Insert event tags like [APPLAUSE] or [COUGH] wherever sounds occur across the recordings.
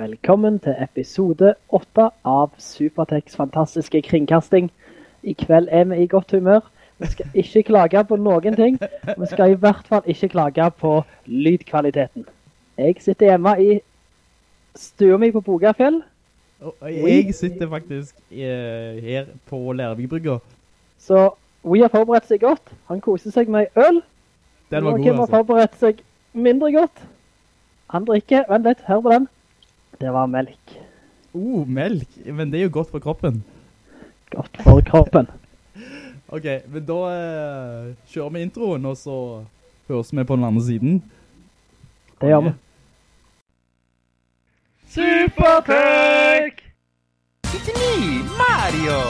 Velkommen til episode 8 av Supertex fantastiske kringkasting. I kveld er vi i godt humør. Vi skal ikke klage på noen ting. Vi skal i hvert fall ikke klage på lydkvaliteten. Jeg sitter hjemme i stua mi på Bogafjell. Og jeg sitter faktisk eh, her på Lærvigbrygga. Så vi har forberedt seg godt. Han koser seg med øl. Den var Noen god, har altså. forberedt seg mindre godt. Han drikker, vent litt, hør på den. Det var melk. Oh, melk. Men det er jo godt for kroppen. Godt for kroppen. [LAUGHS] Ok, men da eh, kjører vi introen, og så høres vi på den andre siden. Det gjør vi. Supertech! It's me, Mario!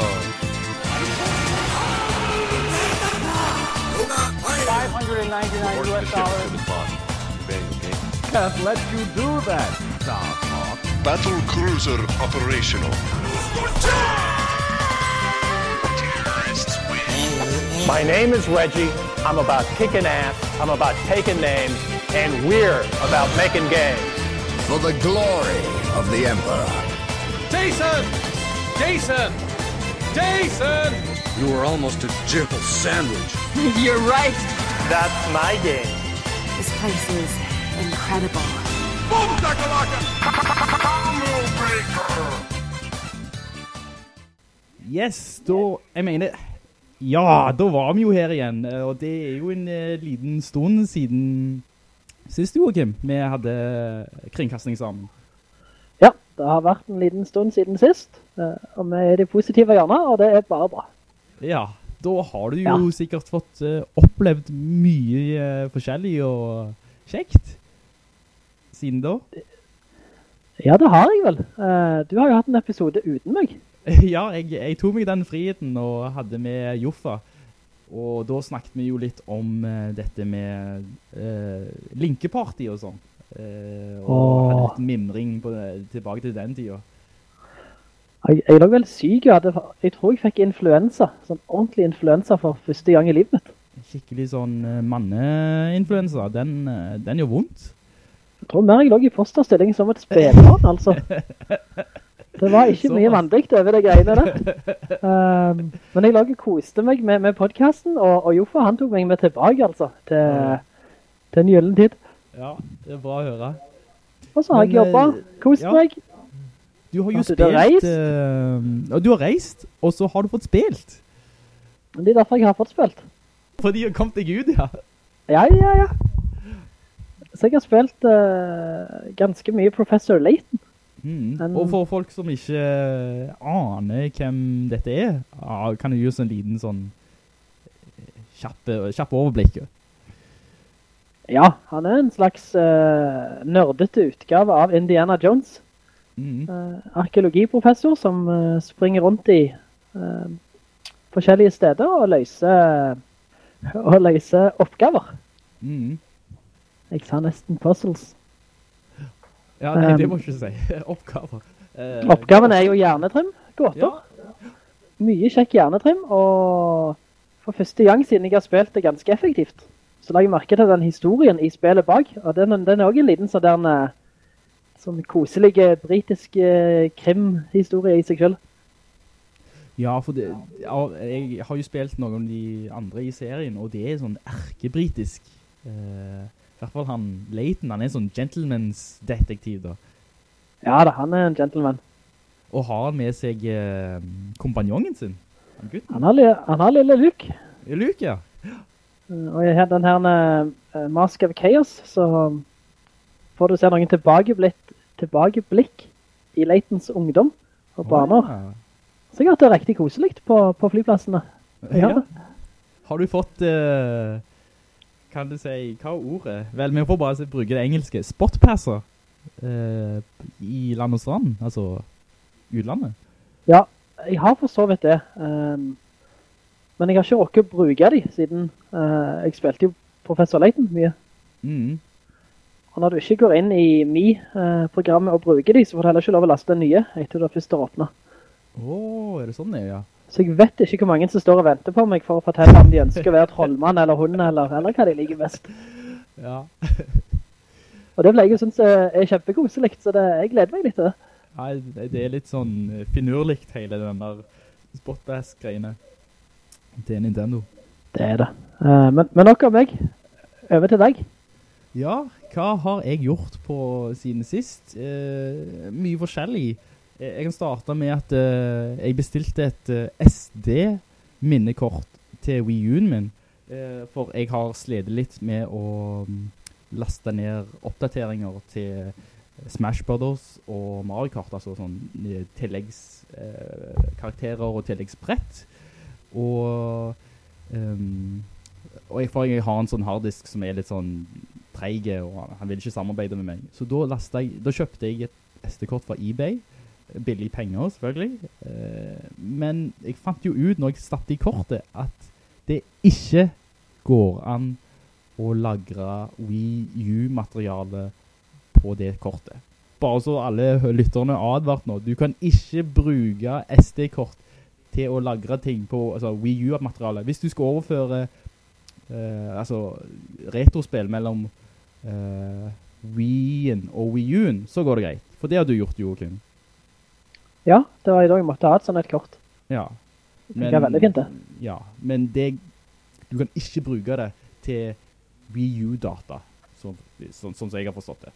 599 US dollars. Can't let you do that, Starhawk. Battle cruiser operational. My name is Reggie. I'm about kicking ass. I'm about taking names. And we're about making games. for the glory of the Emperor. Jason! Jason! Jason! You were almost a jibble sandwich. [LAUGHS] You're right. That's my game. This place is incredible. Yes, da, jeg mener, ja, da var vi jo her igjen, og det er jo en eh, liten stund siden sist, Joakim, vi hadde kringkasting sammen. Ja, det har vært en liten stund siden sist. eh, Og vi er det positive hjørnet, og det er bare bra. Ja, da har du jo Ja. sikkert fått eh, opplevd mye forskjellig og kjekt siden da. Ja, det har jeg vel. Eh, Du har jo hatt en episode uten meg. [LAUGHS] Ja, jeg, jeg tok meg den friheten og hadde med Joffa. Og da snakket vi jo litt om eh, dette med uh, linkeparty og sånn. Uh, og Åh. hadde litt mimring på, tilbake til den tida. Jeg, jeg lå vel syk, jeg, hadde, jeg tror jeg fikk influensa. Sånn ordentlig influensa for første gang i livet mitt. Skikkelig sånn manneinfluensa. Den, den gjør vondt. Tror mer jeg lå i fosterstilling som et spedbarn, altså. Det var ikke mye mandigt over det greiene der. Um, men jeg lå og koste meg med, med podcasten, og, og Joffa han tok meg med tilbake, altså, til, til en gyllen tid. Ja, det er bra å høre. Og så har Men, jeg jobbet, kost ja. meg. Du har jo Har du spilt... reist? eh, du har reist, og så har du fått spilt. Det er derfor jeg har fått spilt. Fordi du kom deg ut, ja. Ja, ja, ja. Så jeg har spilt uh, ganske mye Professor Layton. Mm. Og for folk som ikke eh, aner hvem dette er, kan du gi oss en liten sånn Kjappe kjapp, kjapp overblikk. Ja, han er en slags uh, nørdete utgave av Indiana Jones. Mm. Uh, arkeologiprofessor som uh, springer rundt i eh, forskjellige steder og løser, og løser oppgaver. Mm. Jeg sa nesten puzzles. Ja, nei, det Um, må jeg ikke si. [LAUGHS] Oppgaver. Eh, Oppgaven er jo hjernetrim, gåter. Ja. Mye kjekk hjernetrim, og for første gang siden jeg har spilt det ganske effektivt, så la jeg merke til den historien i spillet bak, og den, den er også en liten sånn eh, sånn koselige britiske krimhistorie i seg selv. Ja, for det, jeg har jo spilt noen av de andre i serien, og det er sånn erkebritisk. Eh, I hvert fall han Leighton, han er sånn gentleman's detektiv da. Ja da, han er en gentleman. Og har han med seg eh, kompanjongen sin? Han? Han har, han har lille Luke. Luke, ja. Eh, Og i den her uh, Mask of Chaos, så får du se noen tilbakeblikk, tilbakeblikk i Leightons ungdom og barner. Ja. Sikkert det er riktig koselikt på, på flyplassene. Ja. Har du fått, eh, kan du si, hva er ordet? Vel, vi får bare bruke det engelske. Spotpasser eh, i land og strand, altså utlandet. Ja, jeg har forstått det. Um, men jeg har ikke råket å bruke de, siden uh, jeg spilte jo Professor Layton mye. Mm. Og når du ikke går inn i Mi-programmet og bruker de, så får du heller ikke lov å laste den nye etter du først har åpnet. Åh, er det sånn det ja? Så jeg vet ikke hvor mange som står og venter på meg for å fortelle om de ønsker å være trollmann eller hund, eller, eller hva de liker best. Ja. [LAUGHS] Og det ble jeg jo synes er kjempekoselikt, kjempekoselig, så det, jeg gleder meg litt til det. Nei, det er litt sånn finurlikt hele den der Spotbass-greiene til Nintendo. Det er det. Uh, men, men nok om meg. Over til deg. Ja, hva har jeg gjort på siden sist? Uh, mye forskjellig. Eh, Jeg kan starte med at uh, jeg bestilte et uh, SD-minnekort til Wii U-en min. uh, for jeg har sledet litt med å um, laste ned oppdateringer til Smash Brothers og Mario Kart, altså sånn eh, tilleggskarakterer og tilleggsbrett. Og, um, og jeg, jeg har en sånn harddisk som er litt sånn treige, og han, han vil ikke samarbeide med meg. Så da, jeg, da kjøpte jeg et SD-kort fra eBay, billig penger selvfølgelig, eh, men jeg fant jo ut når jeg satt i kortet at det ikke går an å lagre Wii U-materiale på det kortet. Bare så alle lytterne er advart nå, du kan ikke bruke SD-kort til å lagre ting på altså, Wii U-materiale. Hvis du skal overføre eh, altså, retrospill mellom uh, Wii-en og Wii U-en, så går det greit. For det har du gjort, Joakim. Ja, det var i dag jeg måtte ha et sånt et kort. Ja. Det er veldig fint det. Ja, men det, du kan ikke bruke det til Wii U-data, sånn, sånn, sånn som jeg har forstått det.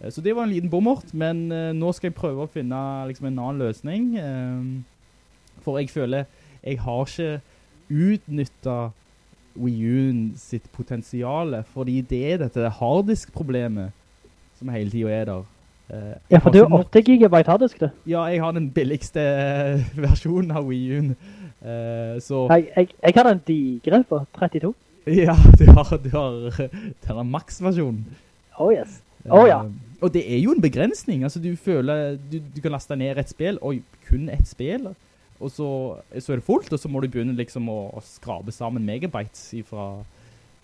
Eh, Så det var en liten bommert, men eh, nå skal jeg prøve å finne liksom, en annen løsning. eh, for jeg føler jeg har ikke utnyttet Wii U-en sitt potensiale, fordi det er dette harddisk-problemet som hele tiden er der. Ja, for det er jo har nok- 8 gigabyte harddisk, det. Ja, jeg har den billigste eh, [LAUGHS] versjonen av Wii U-en. Eh, så Jeg, jeg, har den digre på 32. ja, [LAUGHS] du har, du har [LAUGHS] den max-versjonen. Oh yes. Oh ja. Eh, og det er jo en begrensning. Altså, du føler du, du kan laste ned et spill, og kun et spill, og så, så er det fullt, og så må du begynne liksom å, å skrabe sammen megabytes fra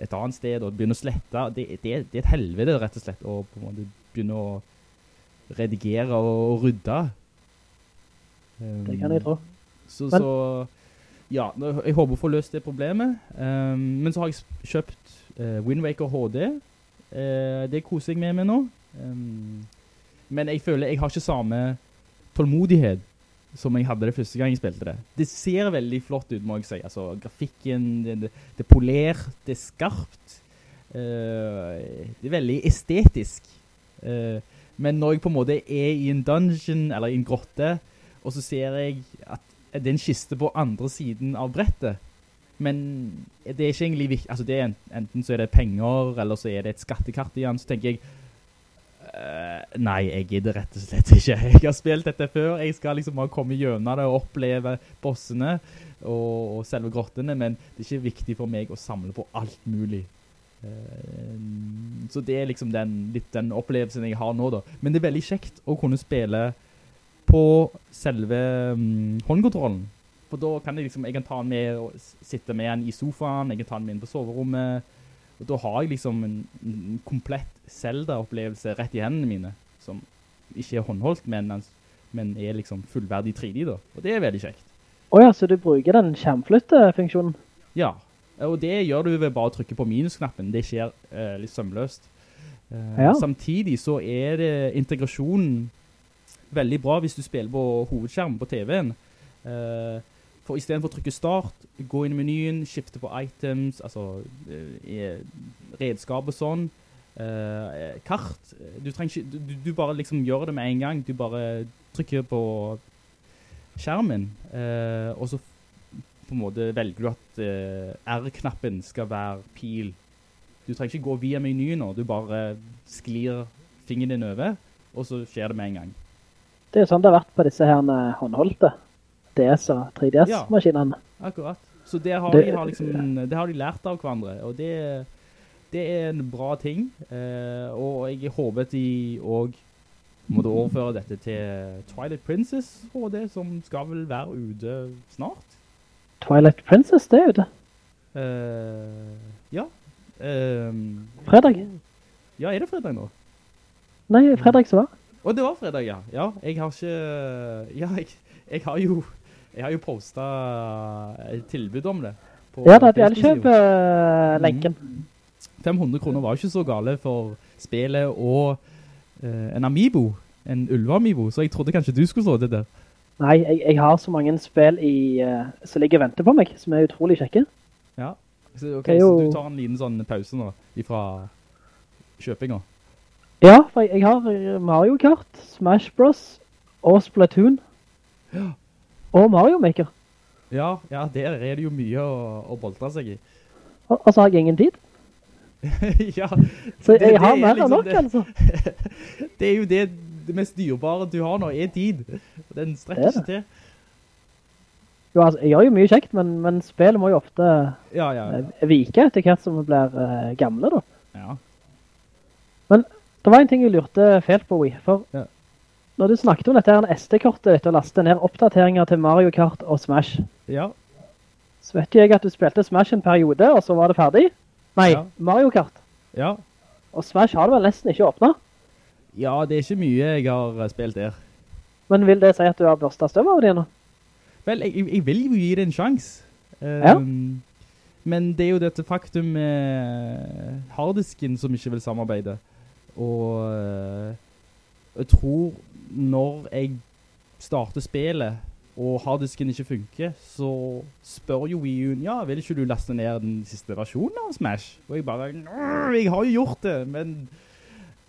et annet sted, og begynne å slette. Det, det, det er et helvede, rett og slett, å begynne å redigere og, rydde. Um, Det kan jeg tro. Så, så ja, jeg håper å få løst det problemet. Um, men så har jeg kjøpt uh, Wind Waker HD. Uh, det koser jeg med meg nå. Um, men jeg føler jeg har ikke samme tålmodighet som jeg hadde det første gang jeg spilte det. Det ser veldig flott ut, må jeg si. Altså, grafikken, det, det, det er polert, det er skarpt. Uh, det er veldig estetisk. Uh, men når jeg på en måte er i en dungeon, eller i en grotte, og så ser jeg at det er en kiste på andre siden av brettet. Men det er ikke egentlig viktig. Altså en, enten så er det penger, eller så er det et skattekart igjen. Så tenker jeg, uh, nei, jeg gidder rett og slett ikke. [LAUGHS] Jeg har spilt dette før. Jeg skal liksom bare komme gjennom det og oppleve bossene og, og selve grottene, men det er ikke viktig for meg å samle på alt mulig. Eh, så det er liksom den, litt den opplevelsen jeg har nå da. Men det er veldig kjekt å kunne spille på selve um, håndkontrollen. For da kan jeg liksom, jeg kan ta den med og sitte med den i sofaen, jeg kan ta den med inn på soverommet, og da har jeg liksom en, en komplett Zelda-opplevelse rett i hendene mine, som ikke er håndholdt, men, men er liksom fullverdig 3D da. Og det er veldig kjekt. Åja, så du bruker den skjermflyttefunksjonen? Ja, og det gjør du ved bare å trykke på minusknappen. Det skjer eh, litt sømløst. Eh, Ja. Samtidig så er det integrasjonen veldig bra hvis du spiller på hovedskjermen på TV-en. Eh, for i stedet for å trykke start, gå inn i menyen, skifte på items, altså eh, redskap og sånn, eh, kart. Du, trenger du, du bare liksom gjør det med en gang. Du bare trykker på skjermen, eh, og så på en måte velger du at eh, R-knappen skal være pil. Du trenger ikke gå via menyen nå, du bare sklir fingeren din over, og så skjer det med en gang. Det er jo sånn det har vært på disse her håndholdte DS- og 3DS-maskinene. Akkurat. Så det har, Det- de, har liksom, det har de lært av hverandre, og det, det er en bra ting. Eh, og jeg håper de også måtte overføre dette til Twilight Princess HD, som skal vel være ute snart. Twilight Princess, det er ute. Uh, ja. Ehm, Fredag. ja, er det fredag nå? Nei, fredag så var. Og det var fredag, ja. Ja, jeg har ikke... Ja, jeg, jeg har jo... Jeg har jo postet et tilbud om det. Ja, da, jeg kjøper Bjellkjøp-lenken. 500 kroner var ikke så gale for spillet og uh, en Amiibo, en Ulve-Amiibo, så jeg trodde kanskje du skulle slå det der. Nei, jeg, jeg har så mange spill i, uh, som ligger og venter på meg, som er utrolig kjekke. Ja. Så, okay, jo- så du tar en liten sånn pause nå, fra kjøpinga. Ja, for jeg, jeg har eh, Mario Kart, Smash Bros. og Splatoon. Og Mario Maker. Ja, ja, der er det jo mye å, å boltre seg i. Og, og så har jeg ingen tid. [LAUGHS] ja, Så jeg det har er mer enn liksom nok, det. altså. [LAUGHS] det er jo det, det mest dyrebare du har nå, er tid. Den strekker er ikke til. Jo, altså, jeg gjør jo mye kjekt, men, men spillet må jo ofte Ja, ja, ja. vike etter hvert som blir uh, gamle, da. ja. Det var en ting jeg lurte fælt på, Wii, for Ja. når du snakket om dette her SD-kortet ditt og laste ned oppdateringer til Mario Kart og Smash, Ja, så vet jeg at du spilte Smash en periode, og så var det ferdig. Nei, Ja. Mario Kart. ja. Og Smash har du vel nesten ikke åpnet. Ja, det er ikke mye jeg har eh, spilt der. Men vil det si at du har børstet støv av det nå? Vel, jeg, jeg- vil jo gi det en sjans. Ja. Um, Men det er jo dette faktum med harddisken som ikke vil samarbeide. Og eh, jeg tror når jeg starter spillet, og harddisken ikke funker, så spør jo Wii Uen, ja, vil ikke du laste ned den siste versjonen av Smash? Og jeg bare, «Åh, jeg har jo gjort det, men...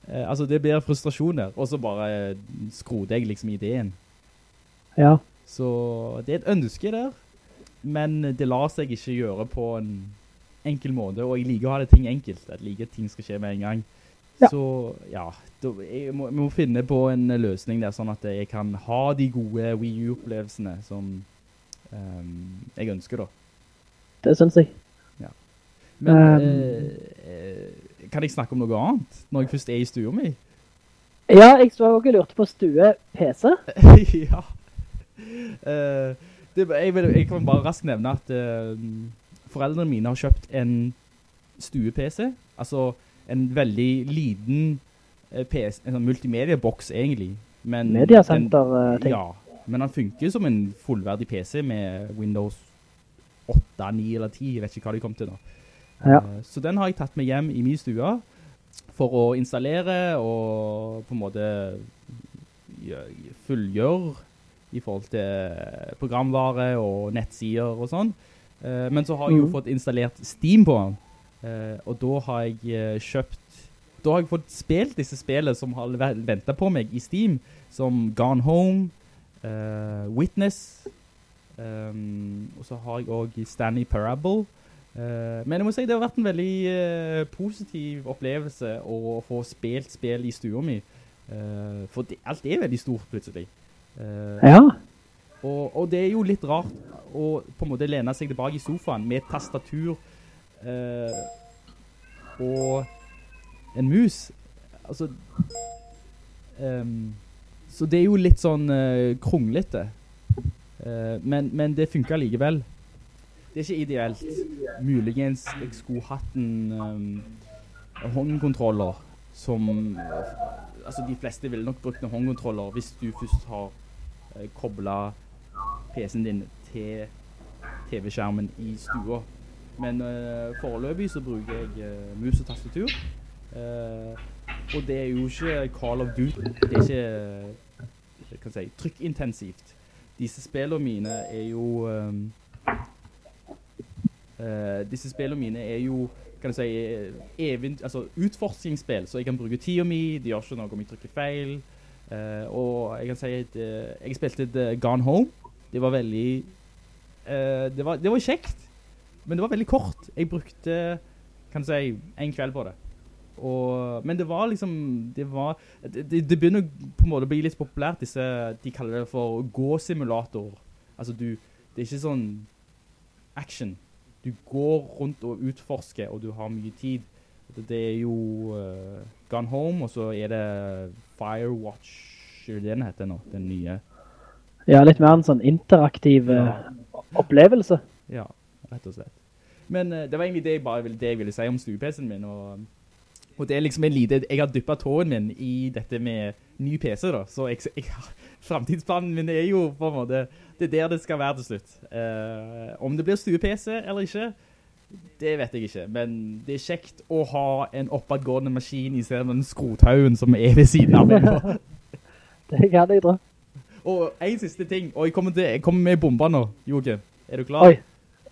eh, altså, det blir frustrasjon der. Og så bare eh, skroter jeg liksom ideen. Ja. Så det er et ønske der, men det lar seg ikke gjøre på en enkel måte, og jeg liker å ha det ting enkelt, at jeg liker at ting skal skje med en gang. Ja. Så ja, da, jeg må, jeg må finne på en løsning der, sånn at jeg kan ha de gode Wii U-opplevelsene som um, jeg ønsker da. Det synes jeg. Men Um, eh, eh, kan jeg snakke om noe annet, når jeg først er i stua mi? Ja, jeg så også og lurte på stue PC. [LAUGHS] ja. Uh, det, jeg, jeg kan bare raskt nevne at uh, foreldrene mine har kjøpt en stue-PC. Altså en veldig liten eh, PC, en sånn multimedia-boks egentlig. Men Mediacenter-ting. Ja, men den funker som en fullverdig PC med Windows 8, 9 eller 10, jeg vet ikke hva de kom til nå. Ja. Eh, Så den har jeg tatt med hjem i min stue for å installere og på en måte fullgjøre i forhold til programvare og nettsider og sånn. Eh, Men så har jeg jo Mhm. fått installert Steam på den, Eh, og da har jeg kjøpt da har jeg fått spilt disse spillene som har ventet på meg i Steam, som Gone Home, uh, Witness, um, og så har jeg også Stanley Parable. Eh, men jeg må si det har vært en veldig eh, positiv opplevelse å få spilt spill i stua mi. Eh, for det, alt er veldig stort plutselig. Ja. og, og det er jo litt rart å på en måte lene seg tilbake i sofaen med et tastatur eh, og en mus. Altså um, Så det er jo litt sånn eh, kronglete. Eh, men, men det funker likevel. Det er ikke ideelt. Muligens jeg skulle hatt en um, håndkontroller som Altså, de fleste ville nok brukt en håndkontroller hvis du først har uh, koblet PC-en din til TV-skjermen i stua. Men uh, foreløpig så bruker jeg uh, mus og tastatur. Uh, og det er jo ikke Call of Duty. Det er ikke eh, kan si, trykkintensivt. Disse spillene mine er jo ehm, eh, Disse spillene mine er jo kan du si, eh, event, altså utforskningsspill, så jeg kan bruke tida mi, de gjør ikke noe om jeg trykker feil. Uh, og jeg kan si at uh, jeg spilte eh, Gone Home. Det var veldig det, var, det var kjekt, men det var veldig kort. Jeg brukte, kan du si, en kveld på det. Og, men det var liksom, det var, det det begynner på en måte å bli litt populært, disse, de kaller det for gå-simulator. Altså du, det er ikke sånn action. Du går rundt og utforsker, og du har mye tid. Det, er jo uh, Gone Home, og så er det Firewatch, er det den heter nå, den nye. Ja, litt mer en sånn interaktiv uh, opplevelse. Ja, rett og slett. Men uh, det var egentlig det jeg bare det jeg ville si om stue-PC-en min, og, og det er liksom en lite, jeg har dyppet tåen min i dette med ny PC da, så jeg, jeg, fremtidsplanen min er jo på en måte, det er der det skal være til slutt. Eh, om det blir stue-PC eller ikke, Det vet jeg ikke, men det er kjekt å ha en oppadgående maskin i stedet med den skrothaugen som er ved siden av meg. [LAUGHS] Det kan jeg tro. Og en siste ting, og jeg kommer, til, jeg kommer med bomba nå, Joke. Er du klar? Oi.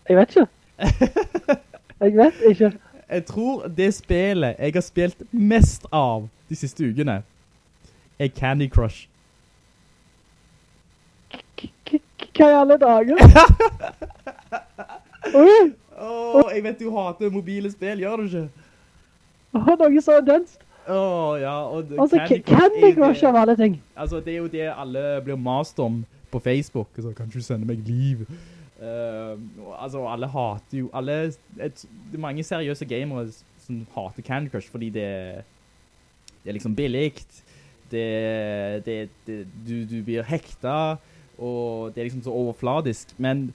Jeg vet ikke. [LAUGHS] Jeg vet ikke. Jeg tror det spillet jeg har spilt mest av de siste ukene, er Candy Crush. Hva i alle dager? [LAUGHS] Oi, Åh, jeg vet du hater mobile spill, gjør du ikke? å, noe så intenst. Åh, ja, og det- Altså, Candy Crush, Candy Crush av alle ting. Altså, det er jo det alle blir mast om på Facebook. Så kan du sende meg liv? Eh, altså, alle hater jo, alle, et, det er mange seriøse gamere som hater Candy Crush, fordi det, det er liksom billigt, det, det, det du, du blir hekta, og det er liksom så overfladisk. Men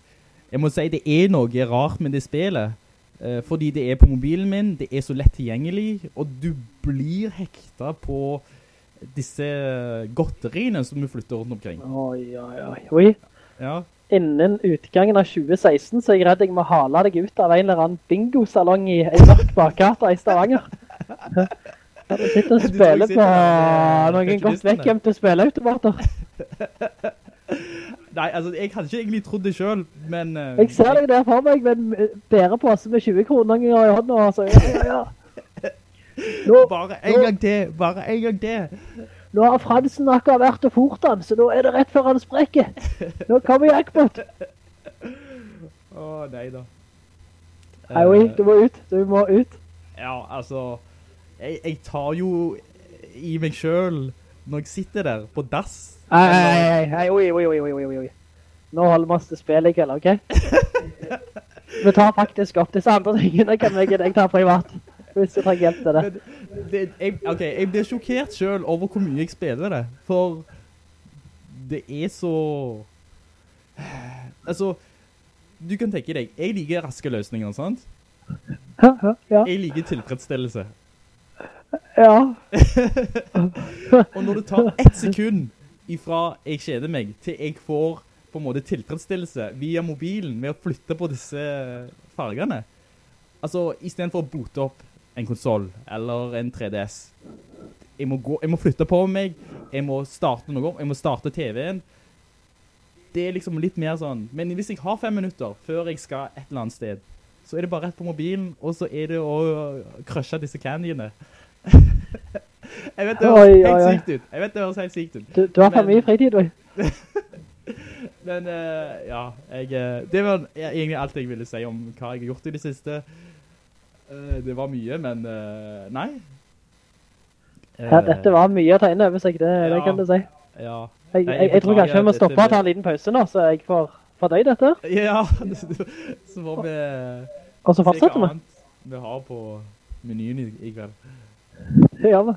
jeg må si det er noe rart med det spillet, Uh, fordi det er på mobilen min, det er så lett tilgjengelig, og du blir hekta på disse godteriene som du flytter rundt omkring. Oi, oi. Oi. Ja. Innen utgangen av 2016 så er jeg redd jeg må hale deg ut av en eller annen bingo-salong i en mørk bakgata i Stavanger. [LAUGHS] Du sitter og spiller på på godt vekk noen godt å vekkjemte spilleautomater. [LAUGHS] Nei, altså, jeg hadde ikke egentlig trodd det selv, men... Uh, Jeg ser deg der for meg med en bærepåse med 20 kroner i hånda, altså. Ja, ja, ja. Nå, [LAUGHS] Bare en gang til, bare en gang til. Nå har Fransen akkurat vært og fort han, så nå er det rett før han sprekker. Nå kommer jackpot. Åh, nei da. Nei, oi, du må ut. Du må ut. Ja, altså, jeg, jeg tar jo i meg selv når jeg sitter der på dass. Nei, nei, nei, oi, oi, oi, oi, oi. Nå holder vi oss til spillet i kveld, ok? [LAUGHS] Vi tar faktisk opp disse andre tingene, kan jeg, jeg tar privat. Hvis du trenger hjelp til det. Men det, jeg, ok, jeg blir sjokkert selv over hvor mye jeg spiller det, for det er så... Altså, du kan tenke deg, jeg liker raske løsninger, sant? Ja. Jeg liker tilfredsstillelse. ja. Og når det tar ett sekund ifra jeg kjeder meg, til jeg får på en måte tilfredsstillelse via mobilen med å flytte på disse fargene. Altså, i stedet for å bote opp en konsol eller en 3DS, jeg må, gå, jeg må flytte på meg, jeg må starte noe, jeg må starte TV-en. Det er liksom litt mer sånn, men hvis jeg har fem minutter før jeg skal et eller annet sted, så er det bare rett på mobilen, og så er det å krøsje disse candyene. [LAUGHS] jeg vet det høres helt sykt ut. Jeg vet det høres helt sykt ut. Du, du har for mye fritid, du. [LAUGHS] Men eh, ja, jeg, eh, det var egentlig alt jeg ville si om hva jeg har gjort i det siste. Eh, det var mye, men eh, nei. Ja, dette var mye å ta inn over seg, det, det Ja. kan du si. Ja. Jeg, jeg, jeg jeg tror kanskje vi må stoppe og ta en liten pause nå, så jeg får fordøy dette. Ja, [LAUGHS] så får vi Og så fortsetter vi. vi har på menyen i, i kveld. Det gjør vi.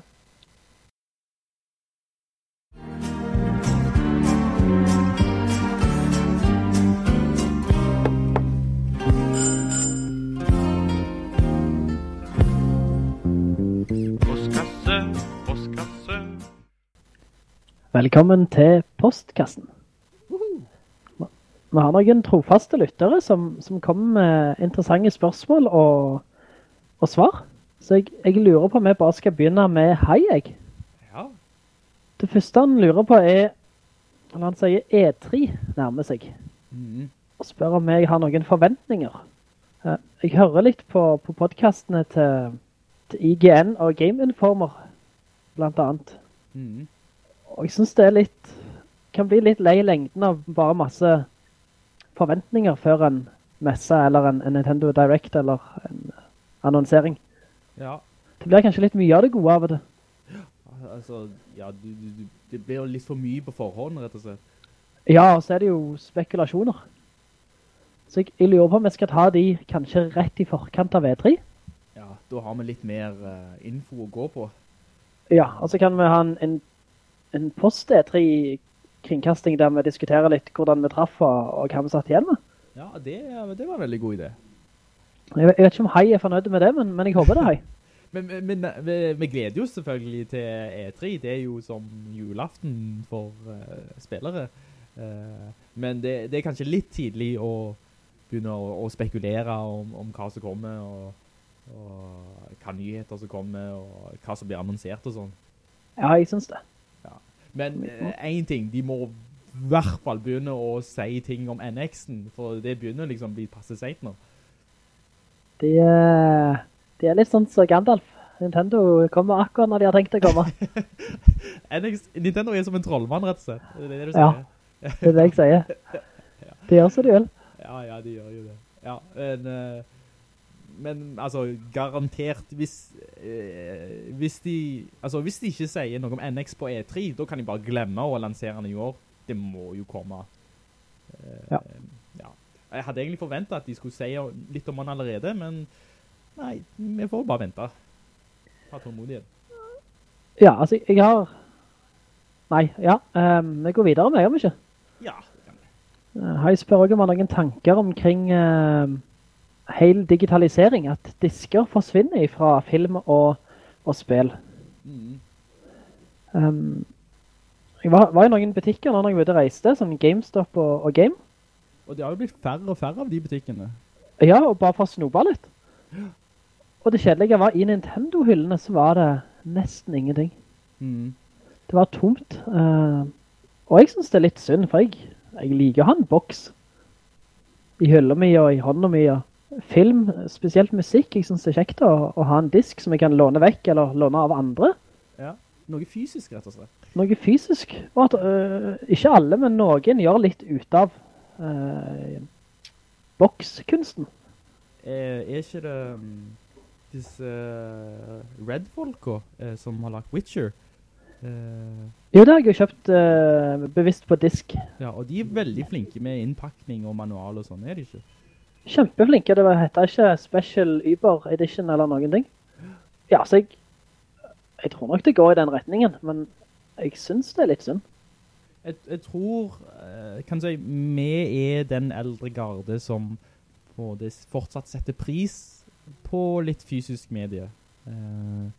Postkasse, postkasse. Velkommen til postkassen. Vi har noen trofaste lyttere som, som kommer med interessante spørsmål og, og svar. Så jeg, jeg lurer på om vi bare skal begynne med hei, jeg. Ja. Det første han lurer på er, eller han sier E3 nærmer seg, mm. og spør om jeg har noen forventninger. Eh, Jeg hører litt på, på podcastene til, til IGN og Game Informer, blant annet. Mm. Og jeg synes det er litt, kan bli litt lei lengden av bare masse forventninger før en messe eller en, en Nintendo Direct eller en annonsering. Ja. Det blir kanskje litt mye av det gode av det. Altså, ja, du, du, det blir jo litt for mye på forhånd, rett og slett. Ja, og så er det jo spekulasjoner. Så jeg, jeg lurer på om jeg skal ta de kanskje rett i forkant av E3. Da har vi litt mer eh, info å gå på. Ja, og så kan vi ha en, en, en post-E3-kringkasting der vi diskuterer litt hvordan vi traff og, hva vi satt igjen med. Ja, det, det var en veldig god idé. Jeg, jeg vet ikke om Hei er fornøyd med det, men, men jeg håper det, Hei. [LAUGHS] Men, men, men eh, vi gleder jo selvfølgelig til E3. Det er jo som julaften for uh, spillere. Uh, men det, det er kanskje litt tidlig å begynne å, å spekulere om, om hva som kommer, og, og hva nyheter som kommer, og hva som blir annonsert og sånn. Ja, jeg synes det. Men eh, en ting, de må i hvert fall begynne å si ting om NX-en, for det begynner liksom å bli passe sent nå. De, eh, de er litt sånn som Gandalf. Nintendo kommer akkurat når de har tenkt å komme. [LAUGHS] NX, Nintendo er som en trollmann, rett og slett. Det er det du Ja. Det er det jeg sier. [LAUGHS] De gjør så de vil. Ja, ja, de gjør jo det. Ja, men, eh, men altså, garantert, hvis, eh, hvis de, altså, hvis de ikke sier noe om NX på E3, da kan de bare glemme å lansere den i år. Det må jo komme. Eh, Ja. ja. Jeg hadde egentlig forventet at de skulle si litt om den allerede, men nei, vi får bare vente. Ha tålmodighet. Ja, altså, jeg har... Nei, ja, um, vi går videre med, om ikke? Ja, det kan vi. Uh, har jeg spør også om har noen tanker omkring uh, hel digitalisering, at disker forsvinner fra film og, og spill. Mm. Um, jeg var, var i noen butikker når jeg ble ute reiste, sånn GameStop og, og Game. Og det har jo blitt færre og færre av de butikkene. Ja, og bare for å snobe litt. Og det kjedelige var, i Nintendo-hyllene så var det nesten ingenting. Mm. Det var tomt. Uh, og jeg synes det er litt synd, for jeg, jeg liker å ha en boks i hylla mi og i hånda mi. Og film, spesielt musikk, jeg synes det er kjekt å, å ha en disk som jeg kan låne vekk eller låne av andre. Ja, noe fysisk rett og slett. Noe fysisk. Og at øh, ikke alle, men noen gjør litt ut av øh, bokskunsten. Er, er ikke det um, disse uh, Red-folka uh, som har lagt Witcher? Uh, Jo, det har jeg jo kjøpt øh, bevisst på disk. ja, og de er veldig flinke med innpakning og manual og sånn, er de ikke? Kjempeflinke. Det heter ikke Special Uber Edition eller noen ting. Ja, så jeg, jeg tror nok det går i den retningen, men jeg synes det er litt synd. Jeg, jeg tror, uh, kan si, vi er den eldre garde som på det fortsatt setter pris på litt fysisk medie. Eh,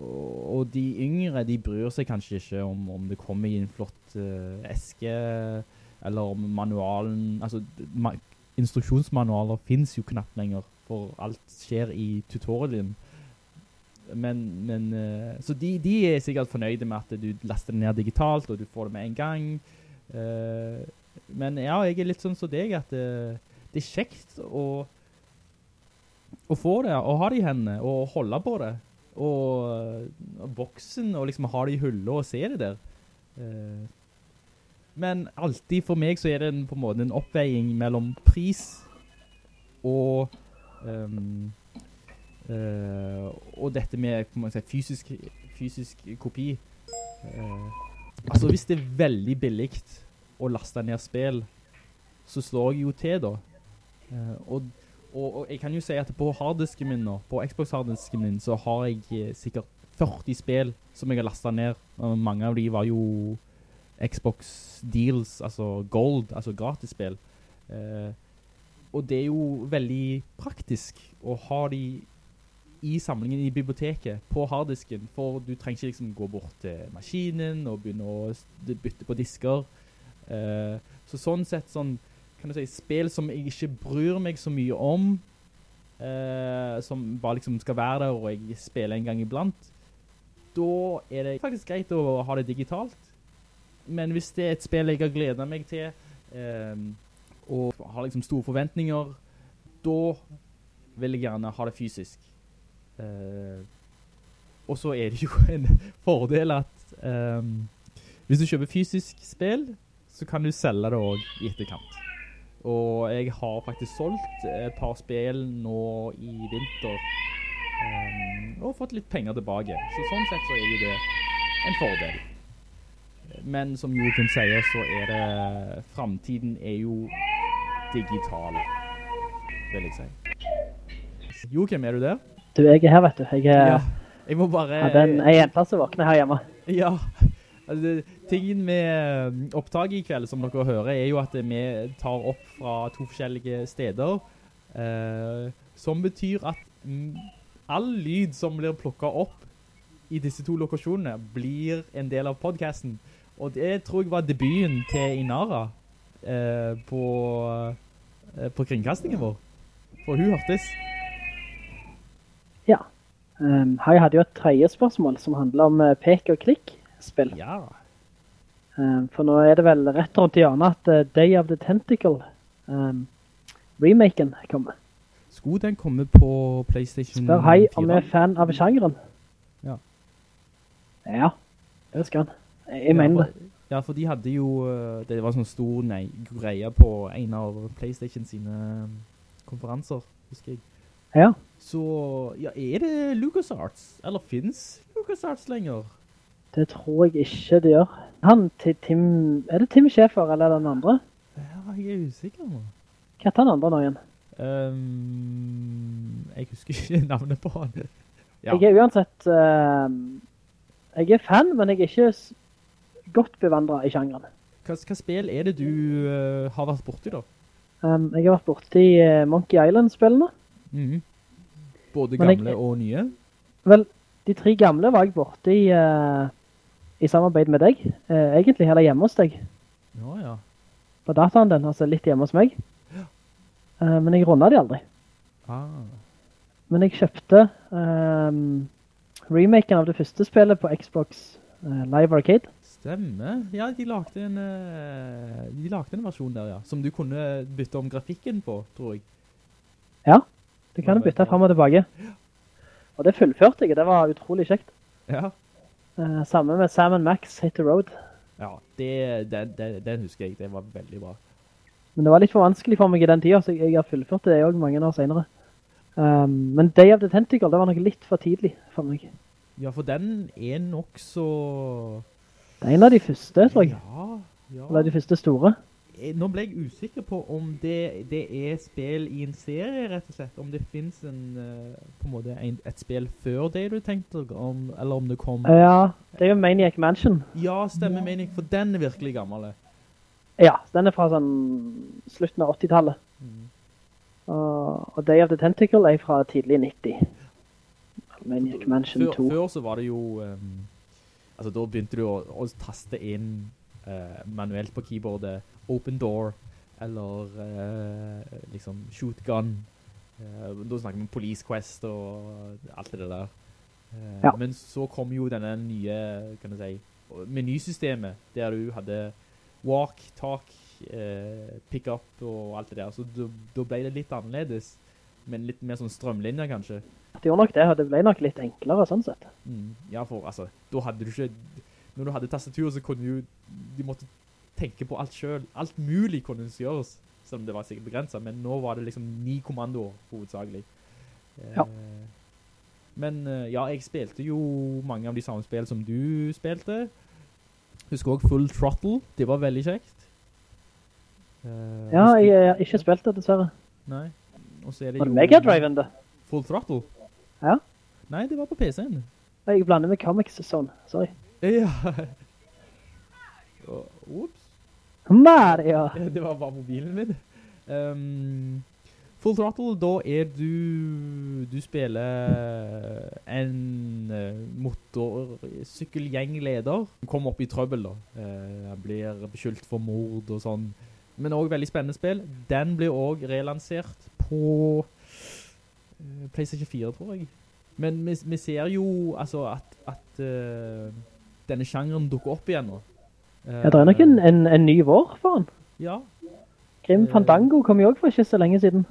og, de yngre, de bryr seg kanskje ikke om, om det kommer i en flott eh, eske, eller om manualen, altså instruksjonsmanualer finnes jo knapt lenger, for alt skjer i tutorialen. Men, men eh, så de, de er sikkert fornøyde med at du laster det ned digitalt, og du får det med en gang. Eh, men ja, jeg er litt sånn som deg, at eh, det er kjekt å, å få det, å ha det i hendene, og holde på det. Og, og boksen, og liksom ha det i hullet og se det der. Men alltid for meg så er det en, på en måte en oppveiing mellom pris og um, uh, og dette med si, fysisk, fysisk kopi. Uh, altså hvis det er veldig billigt å laste ned spill, så slår jeg jo til da. Uh, og, og, og jeg kan jo si at på harddisken min nå, på Xbox harddisken min, så har jeg sikkert 40 spill som jeg har lastet ned. Mange av de var jo Xbox deals, altså gold, altså gratisspill. Eh, og det er jo veldig praktisk å ha de i samlingen i biblioteket på harddisken, for du trenger ikke liksom gå bort til maskinen og begynne å bytte på disker. Eh, så sånn sett sånn, kan du si, spill som jeg ikke bryr meg så mye om, eh, som bare liksom skal være der, og jeg spiller en gang iblant, da er det faktisk greit å ha det digitalt. Men hvis det er et spill jeg har gledet meg til, eh, og har liksom store forventninger, da vil jeg gjerne ha det fysisk. Eh, og så er det jo en [LAUGHS] fordel at eh, hvis du kjøper fysisk spill, så kan du selge det også i etterkant. Og jeg har faktisk solgt et par spill nå i vinter, eh, og fått litt penger tilbake. Så sånn sett så er det en fordel. Men som Joachim sier, så er det, fremtiden er jo digital, vil jeg si. Joachim, er du der? Du, jeg er her, vet du. Jeg er, Ja, jeg må bare... ja, den er en plass å våkne her hjemme. Ja, altså, tingen med um, opptaket i kveld, som dere hører, er jo at vi tar opp fra to forskjellige steder, eh, som betyr at mm, all lyd som blir plukket opp i disse to lokasjonene, blir en del av podcasten. Og det tror jeg var debuten til Inara eh, på eh, på kringkastingen vår. For hun hørtes. Ja. Um, jeg hadde jo et tredje spørsmål som handler om eh, pek og klikk-spill. Ja. Um, for nå er det vel rett rundt hjørnet at eh, Day of the Tentacle um, remaken kommer. Skulle den komme på PlayStation Spør hei om jeg er fan av sjangeren. Ja. Ja, det skal han. Jeg, mener det. Ja, for de hadde jo, eh, det var sånn stor nei, greie på en av PlayStation sine eh, konferanser, husker jeg. Ja. Så, ja, er det LucasArts? Eller finnes LucasArts lenger? Det tror jeg ikke det gjør. Han til Tim, er det Tim Schafer eller den andre? Ja, jeg er usikker nå. Hva heter den andre nå igjen? Um, jeg husker ikke [LAUGHS] navnet på han. Ja, Jeg er uansett, uh, jeg er fan, men jeg er ikke godt bevandret i sjangeren. hva, hva spill er det du uh, har vært borti da? Um, jeg har vært borte i eh, Monkey Island-spillene. Mhm. Både gamle jeg- og nye? Vel, de tre gamle var jeg borte i, eh, i samarbeid med deg. Uh, egentlig heller hjemme hos deg. Ja, ja. På dataen den, altså litt hjemme hos meg. Uh, men jeg rundet de aldri. Ah. Men jeg kjøpte um, remaken av det første spillet på Xbox Live Arcade. Stemmer. Ja, de lagde en, eh, de lagde en versjon der, ja. Som du kunne bytte om grafikken på, tror jeg. Ja, det kan du bytte frem og tilbake. Og det fullførte jeg, det var utrolig kjekt. Ja. Eh, samme med Sam Max Hit the Road. Ja, det, den, den, den husker jeg. Det var veldig bra. Men det var litt for vanskelig for meg i den tiden, så jeg har fullført det også mange år senere. Um, men Day of the Tentacle, det var nok litt for tidlig for meg. Ja, for den er nok så... Det er en av de første, tror jeg. Ja, ja. Eller de første store. Eh, Nå ble jeg usikker på om det, det er spill i en serie, rett og slett. Om det finnes en, eh, på en måte en, et spill før det du tenkte, om, eller om det kom... Ja, det er jo Maniac Mansion. Ja, stemmer Maniac, for den er virkelig gammel. Ja, den er fra sånn slutten av 80-tallet. Mm. Og, og Day of the Tentacle er fra tidlig 90. Maniac Mansion Før, 2. før så var det jo ehm, Altså da begynte du å, å taste inn uh, manuelt på keyboardet Open Door eller uh, liksom Shoot Gun. Eh, da snakker vi om Police Quest og alt det der. Ja. Men så kom jo denne nye kan du si, menysystemet der du hadde walk, talk, pick up og alt det der. Så da ble det litt annerledes, men litt mer sånn strømlinjer kanskje. Det gjorde nok det, og det ble nok litt enklere sånn sett. Mm, ja, for altså, da hadde du ikke, når du hadde tastatur, så kunne du, de måtte tenke på alt selv. Alt mulig kunne gjøres, selv om det var sikkert begrenset, men nå var det liksom ni kommandoer, hovedsakelig. Eh, Ja. Men eh, ja, jeg spilte jo mange av de samme spill som du spilte. Husker også Full Throttle, det var veldig kjekt. Eh, Ja, jeg har ikke spilt det dessverre. Nei. Og så er det Var det jo- Mega Driven det? Full Throttle? Ja. Nei, det var på PC-en. Jeg blander med Comics sånn, sorry. Ja. Ops. Mario! [LAUGHS] Det var bare mobilen min. Um, full Throttle, da er du Du spiller en uh, motorsykkelgjengleder. Du kommer opp i trøbbel, da. Uh, blir beskyldt for mord og sånn. Men også veldig spennende spill. Den blir også relansert på eh, PlayStation 4, tror jeg. Men vi, vi ser jo altså at, at uh, denne sjangeren dukker opp igjen nå. Ja, det er nok en, en, en ny vår for han. Ja, Grim Eh. Fandango kom jo også for ikke så lenge siden.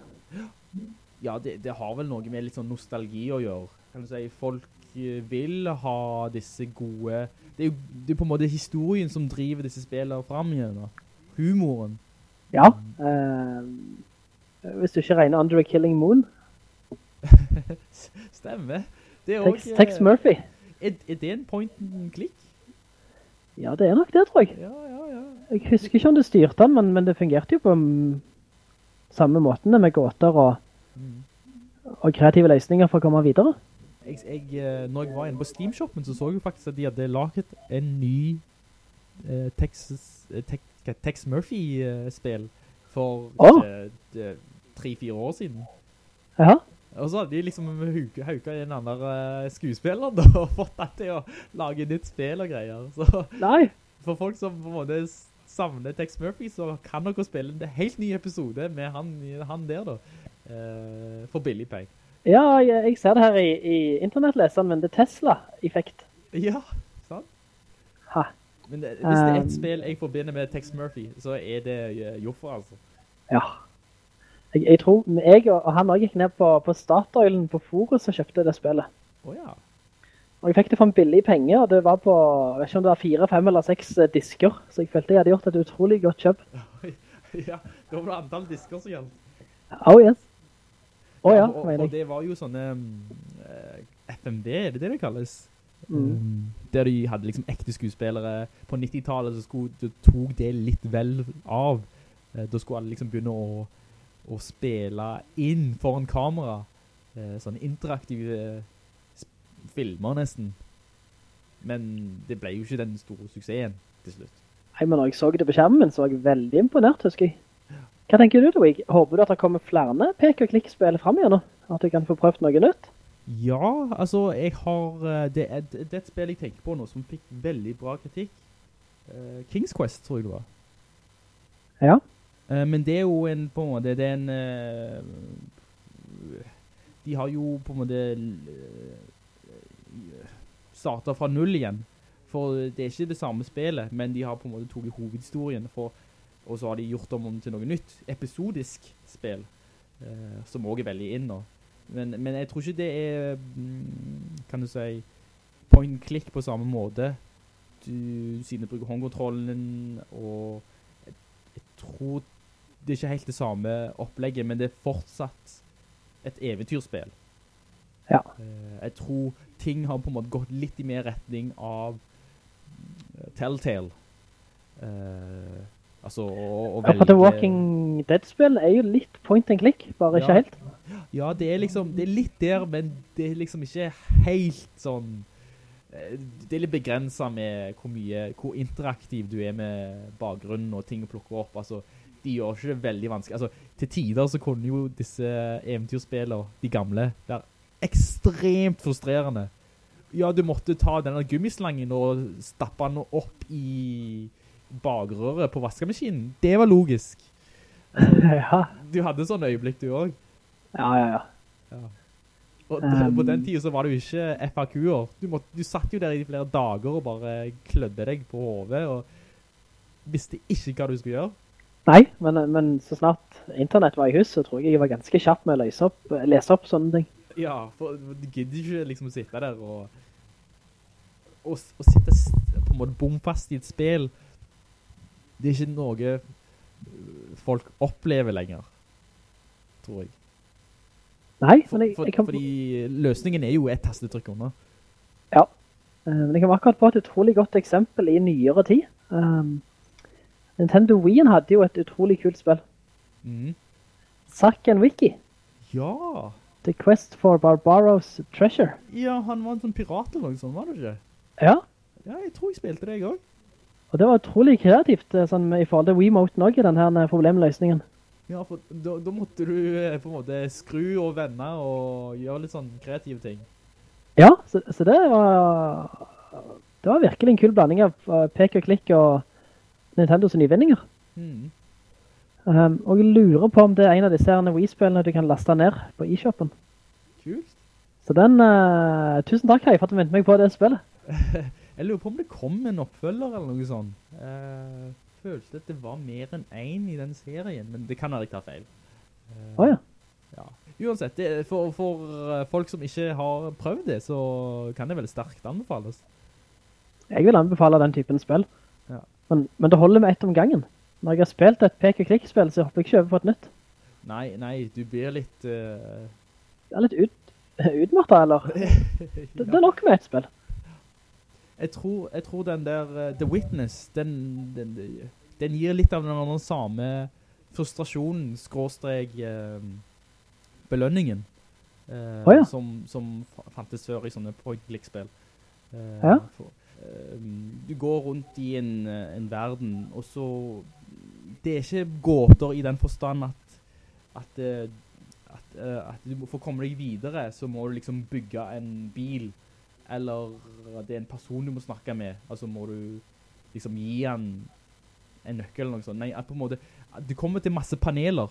ja det, det har vel noe med litt sånn nostalgi å gjøre. Kan du si, folk eh, vil ha disse gode... Det er jo det er på en måte historien som driver disse spillene frem igjen. Humoren. Ja. uh, hvis du ikke regner Under a Killing Moon. [LAUGHS] Stemmer. Det Tex, også, Tex Murphy. Er, er det en point and click? Ja, det er nok det, tror jeg. Ja, ja, ja. Jeg husker ikke om du styrte den, men, men det fungerte jo på mm, samme måten med gåter og, Mm. og kreative løsninger for å komme videre. Jeg, jeg, eh, når jeg var inne på Steam-shoppen, så så jeg faktisk at de hadde laget en ny eh, Texas, eh, Tex, Tex Murphy-spill for eh, tre-fire år siden. Ja, Og så hadde de liksom hauka, en annen uh, skuespiller da, [LAUGHS] og fått deg til å lage nytt spill og greier. Så nei. for folk som på en måte savner Tex Murphy, så kan dere spille en helt ny episode med han, han der da, eh, for billig pay. Ja, jeg, jeg ser det her i, i internettleseren, men det er Tesla-effekt. Ja, sant? Ha. Men det, hvis det er Um, et spill jeg forbinder med Tex Murphy, så er det uh, Joffer, altså. Ja. Jeg, jeg tror, jeg og, han også gikk ned på, på Statoilen på Forus og kjøpte det spillet. Åja. Og jeg fikk det for en billig penge, og det var på, jeg vet ikke om det var fire, fem eller seks eh, disker. Så jeg følte jeg hadde gjort et utrolig godt kjøp. [LAUGHS] ja, det var noe antall disker som gjaldt. Oh yes. Oh, ja, og, og det var jo sånne um, eh, FMV, er det det det kalles? Mm. Um, der de hadde liksom ekte skuespillere. På 90-tallet så skulle, det tok det litt vel av. Da skulle alle liksom begynne å, å spille inn foran kamera. Eh, sånne interaktive filmer nesten. Men det ble jo ikke den store suksessen til slutt. Nei, men når jeg så det på skjermen så var jeg veldig imponert, husker jeg. Hva tenker du, Doig? Håper du at det kommer flere pek og klikk-spill frem igjen nå? At du kan få prøvd noe nytt? Ja, altså, jeg har eh, Det er, det er et spill jeg tenker på nå som fikk veldig bra kritikk. Eh, King's Quest, tror jeg det var. Ja. Eh, men det er jo en, på en måte, det er en uh, De har jo på en måte starta fra null igjen. For det er ikke det samme spillet, men de har på en måte tatt hovedhistorien, for, og så har de gjort om til noe nytt. Episodisk spill, uh, som også er veldig inn nå. Men, men jeg tror ikke det er, mm, kan du si, point and click på samme måte. Du, siden du bruker håndkontrollen, og jeg, jeg tror det er ikke helt det samme opplegget, men det er fortsatt et eventyrspill. Ja. Eh, jeg tror ting har på en måte gått litt i mer retning av eh, Telltale. Uh, altså, å, å Ja, The Walking Dead-spill er jo litt point and click, bare ikke helt. Ja, det er liksom, det er litt der, men det er liksom ikke helt sånn Det er litt begrenset med hvor mye, hvor interaktiv du er med bakgrunnen og ting å plukke opp, altså de gjør ikke det veldig vanskelig. Altså, til tider så kunne jo disse eventyrspillene, de gamle, være ekstremt frustrerende. Ja, du måtte ta denne gummislangen og stappe den opp i bagrøret på vaskemaskinen. Det var logisk. [LAUGHS] ja. Du hadde sånn øyeblikk du også. Ja, ja, ja. Og Um, på den tiden så var det jo ikke FAQ-er. Du, du satt jo der i flere dager og bare klødde deg på hovedet og visste ikke hva du skulle gjøre. Nei, men, men så snart internett var i hus, så tror jeg jeg var ganske kjapp med å lese opp, lese opp sånne ting. Ja, for du gidder ikke liksom å sitte der og, og, og sitte på en måte bomfast i et spill. Det er ikke noe øh, folk opplever lenger, tror jeg. Nei, For, men jeg, jeg, kan... fordi løsningen er jo et tastetrykk under. Ja, men jeg kan akkurat på et utrolig godt eksempel i nyere tid. Um, Nintendo Wii hadde jo et utrolig kult spill. Mm. Zack and Wiki, Ja, The Quest for Barbaros Treasure. ja, han var en sånn pirat eller noe sånt, var det ikke? Ja, Ja, jeg tror jeg spilte det jeg også. og det var utrolig kreativt eh, sånn, i forhold til Wiimoten også, denne eh, problemløsningen. Ja, for da, da måtte du eh, på en måte skru og vende og gjøre litt sånn kreative ting. Ja, så, så det var det var virkelig en kul blanding av pek og klikk og Nintendos nyvinninger. Mm. Um, og jeg lurer på om det er en av disse Wii-spillene du kan laste ned på e-shoppen. Kult. Så den, uh, tusen takk Kai for at du ventet meg på det spillet. [LAUGHS] Jeg lurer på om det kom en oppfølger eller noe sånt. Uh, følte at det var mer enn en i den serien, men det kan jeg ikke ta feil. Uh, Åja. ja. Uansett, det, for, for folk som ikke har prøvd det, så kan det vel sterkt anbefales. Jeg vil anbefale den typen spill. Ja. Men, men det holder med ett om gangen. Når jeg har spilt et pek og klikk-spill, så hopper jeg ikke over på et nytt. Nei, nei, du blir litt... Uh... Er litt ut, [LAUGHS] utmattet, eller? [LAUGHS] Det, det er nok med et spill. Jeg tror, jeg tror den der uh, The Witness, den, den, den gir litt av den samme frustrasjonen, skråstreg uh, belønningen, eh, Å ja. som, som fantes før i sånne point-klikk-spill. Ja. for, du går rundt i en, eh, en verden, og så det er ikke gåter i den forstand at, at, eh, at, eh, at du for å komme deg videre, så må du liksom bygge en bil, eller det er en person du må snakke med, altså må du liksom gi han en nøkkel eller noe sånt. Nei, på en måte, du kommer til masse paneler,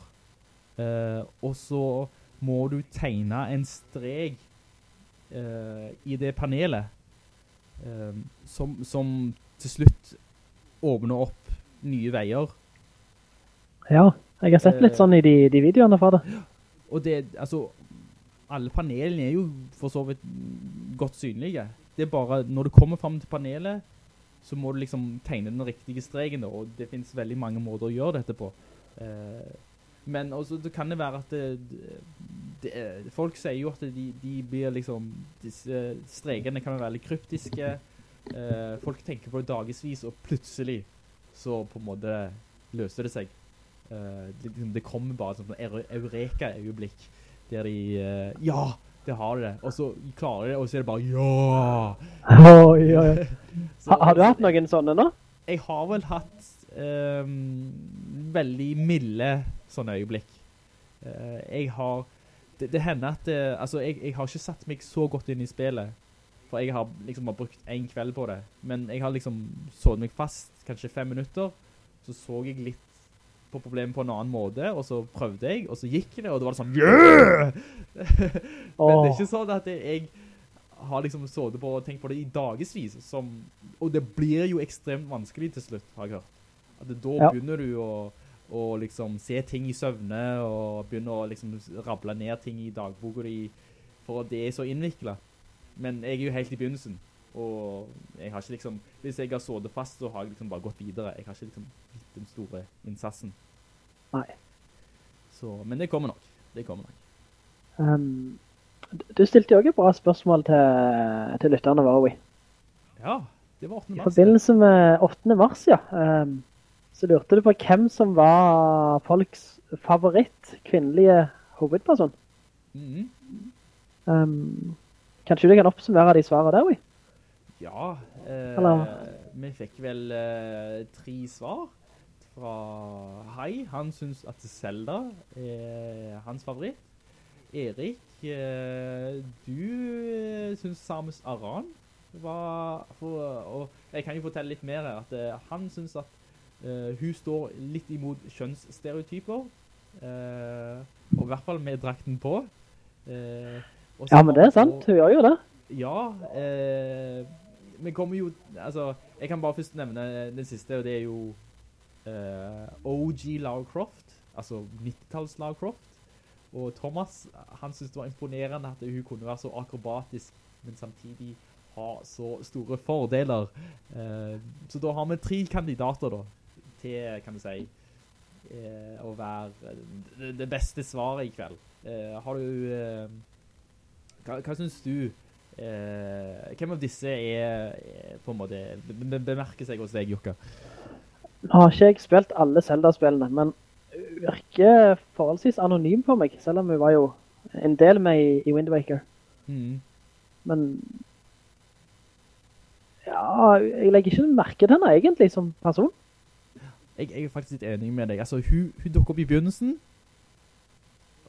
uh, og så må du tegne en streg uh, i det panelet, eh, som, som til slutt åpner opp nye veier. Ja, jeg har sett litt Eh. sånn i de, de videoene fra det. Og det, altså, alle panelene er jo for så vidt godt synlige. Det er bare, når du kommer frem til panelet, så må du liksom tegne den riktige streken, og det finnes veldig mange måter å gjøre dette på. Eh, men også det kan det være at det, det, det, folk sier jo at de, de blir liksom, disse strekene kan være veldig kryptiske. Eh, folk tenker på det dagisvis og plutselig så på en måte løser det seg. Eh, det, liksom, det kommer bare et sånt eureka-øyeblikk der de eh, Ja, det har det. Og så klarer de det, og så er det bare ja! Oh, ja, ja. Så, har, har du hatt noen sånne nå? Jeg har vel hatt ehm, veldig milde sånne øyeblikk. Uh, jeg har det, det hender at Det, altså jeg, jeg har ikke satt meg så godt inn i spillet. For jeg har liksom har brukt en kveld på det. Men jeg har liksom sådd meg fast kanskje fem minutter. Så så jeg litt på problemet på en annen måte, og så prøvde jeg, og så gikk det, og det var sånn Yeah! [LAUGHS] Men det er ikke sånn at jeg har liksom sådd på og tenkt på det i dagesvis, som, og det blir jo ekstremt vanskelig til slutt, har jeg hørt. At det, da Ja. begynner du å, å liksom se ting i søvne, og begynne å liksom rable ned ting i dagboka di, for det er så innviklet. Men jeg er jo helt i begynnelsen, og jeg har ikke liksom, hvis jeg har sådd fast, så har jeg liksom bare gått videre. Jeg har ikke liksom gitt den store innsatsen. Nei. Så, men det kommer nok. Det kommer nok. Um, du stilte jo også et bra spørsmål til, til lytterne var vi? Ja, det var 8. mars. I forbindelse med 8. mars, ja. Um, så lurte du på hvem som var folks favoritt kvinnelige hovedperson. Mhm. Um, kanskje du kan oppsummere de svarene der, Oi? Ja, eh, vi fikk vel eh, tre svar fra Hei. Han synes at Zelda er hans favoritt. Erik, eh, du eh, synes Samus Aran var for, Og jeg kan jo fortelle litt mer her. At eh, han synes at eh, hun står litt imot kjønnsstereotyper. uh, og i hvert fall med drakten på. Uh, så Ja, men det er sant. Hun gjør jo det. ja, vi kommer jo, altså, jeg kan bare først nevne den siste, og det er jo OG Lara Croft, altså 90-talls Lara Croft. Og Thomas, han synes det var imponerende at hun kunne være så akrobatisk, men samtidig ha så store fordeler. Så da har vi tre kandidater da, til, kan du si, eh, å være det, det beste svaret i kveld. Eh, har du... Eh, hva, hva synes du eh, hvem av disse er, er på en måte be- be- bemerker seg hos deg, Jukka? Nå har ikke jeg spilt alle Zelda-spillene, men hun virker forholdsvis anonym for meg, selv om hun var jo en del med i, i Wind Waker. Mm. Men ja, jeg legger ikke merke til henne egentlig som person. Jeg, jeg er faktisk litt enig med deg. Altså, hun, hun dukker opp i begynnelsen,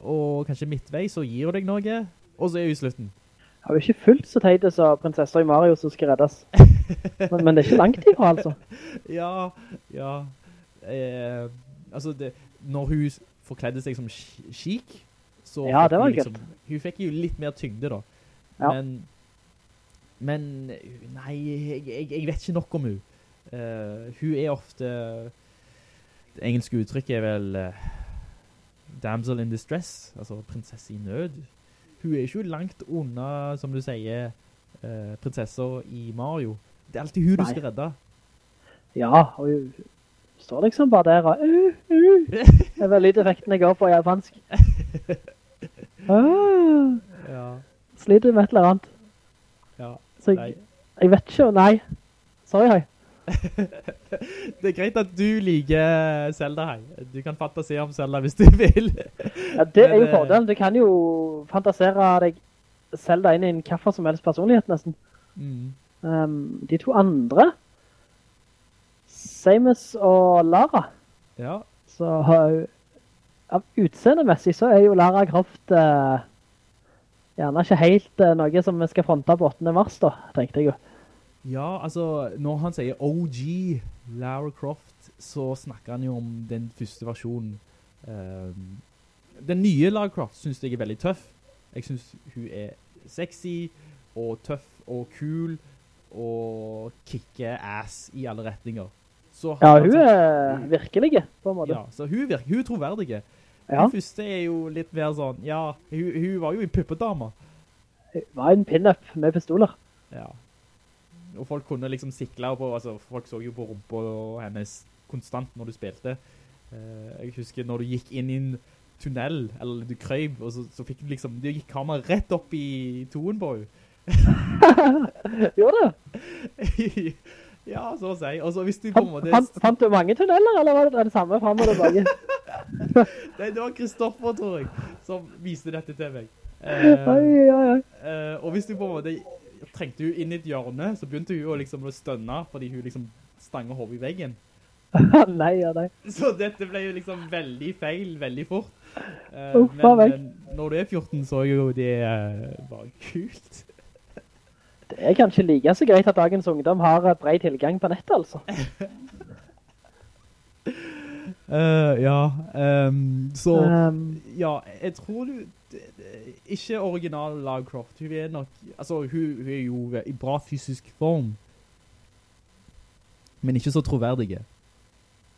og kanskje midtvei så gir hun deg noe, og så er hun i slutten. Hun er ikke fullt så teite som prinsesser i Mario som skal reddes. [LAUGHS] Men, men det er ikke langt ifra, altså. [LAUGHS] Ja, ja. Eh, altså, det, når hun forkledde seg som kik, så Ja, det var liksom. Hun fikk jo litt mer tyngde da. Ja. Men, men, nei, jeg, jeg, jeg vet ikke nok om hun. Uh, hun er ofte, det engelske uttrykket er vel uh, damsel in distress, altså prinsesse i nød. Hun er ikke langt unna, som du sier, uh, prinsesser i Mario. Det er alltid hun du skal redde. Ja, og hun står liksom bare der og uh, uh. Det er vel lydeffekten jeg går på japansk. Uh, [LAUGHS] Ja, sliter med et eller annet. ja. Så Nei. jeg, jeg vet ikke, nei. Sorry, hei. [LAUGHS] Det er greit at du liker Zelda her. Du kan fantasere om Zelda hvis du vil. Ja, det er jo eh, fordelen. Du kan jo fantasere deg Zelda inn i en kaffe som helst personlighet nesten. Mm. Um, de to andre, Samus og Lara, Ja, så av utseendemessig så er jo Lara Croft uh, gjerne ikke helt uh, noe som vi skal fronte på 8. mars da, tenkte jeg jo. Ja, altså, når han sier OG Lara Croft, så snakker han jo om den første versjonen. Um, den nye Lara Croft synes jeg er veldig tøff. Jeg synes hun er sexy og tøff og kul og kicker ass i alle retninger. Så Ja, hun er virkelig, på en måte. ja, så hun, virker, hun er troverdig. Ja. Den første er jo litt mer sånn, ja, hun, hun var jo en puppedame. Hun var en pin-up med pistoler. Ja. Og folk kunne liksom sikle på, altså folk så jo på rumpa hennes konstant når du spilte. Eh, jeg husker når du gikk inn i en tunnel, eller du krøyb, og så, så fikk du liksom, du gikk kamera rett opp i toen på. [LAUGHS] Gjorde det? [LAUGHS] ja, så å si. Og så hvis du på en måte... fant, fant du mange tunneler, eller var det det samme frem og tilbake? [LAUGHS] Nei, det var Kristoffer, tror jeg, som viste dette til meg. Uh, Oi, oi, oi. Uh, og hvis du på en måte trengte hun inn i et hjørne, så begynte hun å liksom stønne, fordi hun liksom stanger hodet i veggen. [LAUGHS] nei, ja, nei. Så dette ble jo liksom veldig feil, veldig fort. Uh, Uff, men, men når du er 14, så er jo det eh, bare kult. Det er kanskje like så greit at dagens ungdom har bred tilgang på nettet, altså. [LAUGHS] Eh, ja, um, så... Um, Ja, jeg tror du... Ikke original Lara Croft. Hun er nok... Altså, hun, hun er jo i bra fysisk form. Men ikke så troverdige.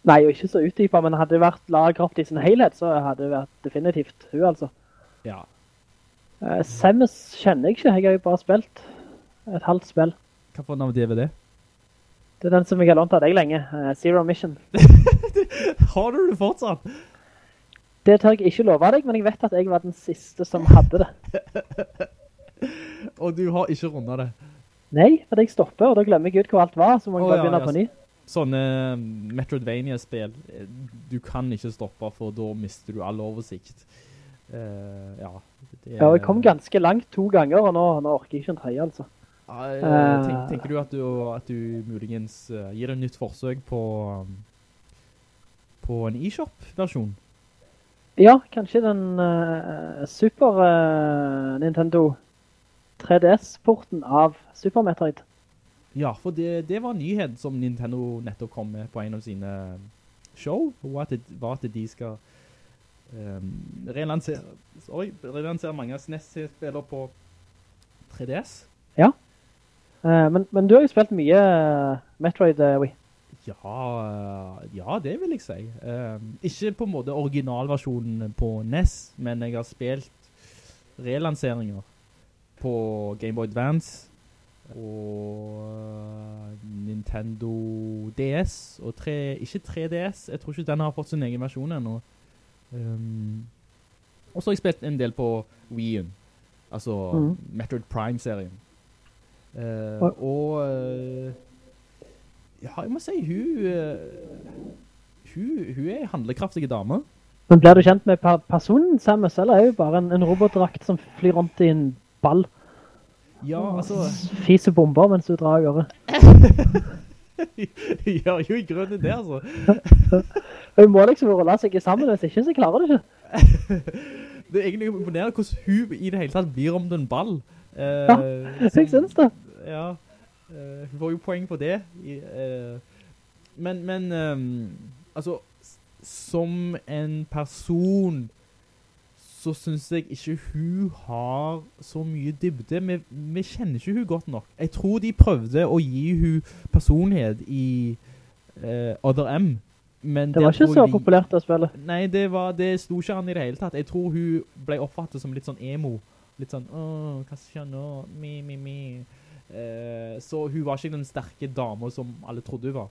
nei, og ikke så utdypa, men hadde det vært Lara Croft i sin helhet, så hadde det vært definitivt hun, altså. Ja. Uh, Samus kjenner jeg ikke, jeg har jo bare spilt et halvt spill. Hva for navn er Det Det er den som jeg har lånt av deg lenge, uh, Zero Mission. [LAUGHS] Har du det fortsatt? Det tør jeg ikke love deg, men jeg vet at jeg var den siste som hadde det. Og du har ikke rundet det. Nei, for jeg stopper, og da glemmer jeg ut hvor alt var, så må jeg oh, bare begynne ja, på ny. Sånne um, Metroidvania-spill, eh, du kan ikke stoppe, for da mister du all oversikt. Uh, ja. det er- Ja, jeg kom ganske langt to ganger, og nå, nå orker jeg ikke en tredje, altså. Uh, eh, Eh. tenk, tenker du at du, at du muligens uh, gir et nytt forsøk på, um, på en e-shop-versjon? Ja, kanskje den uh, Super uh, Nintendo 3DS-porten av Super Metroid. Ja, for det, det var en nyhet som Nintendo nettopp kom med på en av sine show, og at det var at de skal um, relansere, sorry, relansere mange SNES-spiller på 3DS. Eh, men, men du har jo spilt mye eh, Metroid, uh, Wii. Ja, ja, det vil jeg si. Um, ikke på en måte originalversjonen på NES, men jeg har spilt relanseringer på Game Boy Advance og eh, Nintendo DS, og tre, ikke 3DS, jeg tror ikke den har fått sin egen versjon ennå. Um, og så har jeg spilt en del på Wii-en, altså mm. Metroid Prime-serien. Uh, Og- eh, ja, jeg må si, hun, eh, hun, hun er en handlekraftig dame. Men blir du kjent med personen Samus, eller er jo bare en, en robotdrakt som flyr rundt i en ball? Ja, altså, Fiser bomber mens du drar hun gjør [LAUGHS] jo i grunnen det, altså. [LAUGHS] Hun må liksom rulle seg sammen, hvis ikke så klarer du ikke. [LAUGHS] Det er egentlig imponerende hvordan hun i det hele tatt blir om den ball. Eh, Ja, Jeg synes det. Ja, eh, hun får jo poeng på det. I, uh, men, men um, altså, som en person så synes jeg ikke hun har så mye dybde. Vi, vi kjenner ikke hun godt nok. Jeg tror de prøvde å gi hun personlighet i uh, Other M. Men Det var ikke så de- populært å spille. Nei, det, var, det sto ikke an i det hele tatt. Jeg tror hun ble oppfattet som litt sånn emo. Litt sånn, åh, hva skjer nå? Mi, mi, mi. Eh, så hun var ikke den sterke dama som alle trodde hun var.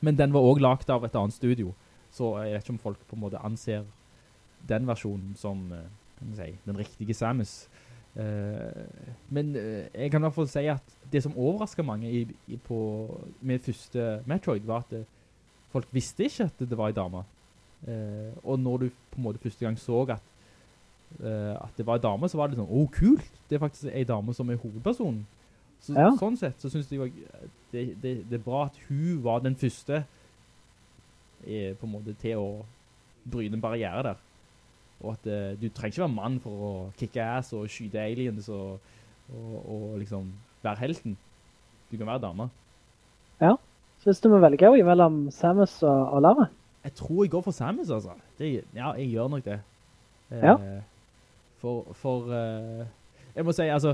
Men den var også lagt av et annet studio. Så jeg vet ikke om folk på en måte anser den versjonen som eh, si, den riktige Samus. Eh, men eh, jeg kan i hvert fall si at det som overrasket mange i, i på, med første Metroid var at folk visste ikke at det var en dame. Eh, og når du på en måte første gang så at, Uh, at det var en dame, så var det sånn, åh, kult! Det er faktisk en dame som er hovedpersonen. Så, Ja. Sånn sett så synes jeg jo, det, det, det er bra at hun var den første eh, på en måte til å bryne en barriere der. Og at eh, du trenger ikke være mann for å kicke ass og skyte aliens og, og, og liksom være helten. Du kan være dame. Ja. Synes du må velge jo mellom Samus og, og Lara. Jeg tror jeg går for Samus, altså. Det, ja, jeg gjør nok det. Eh, Ja. For, for eh, jeg må si, altså,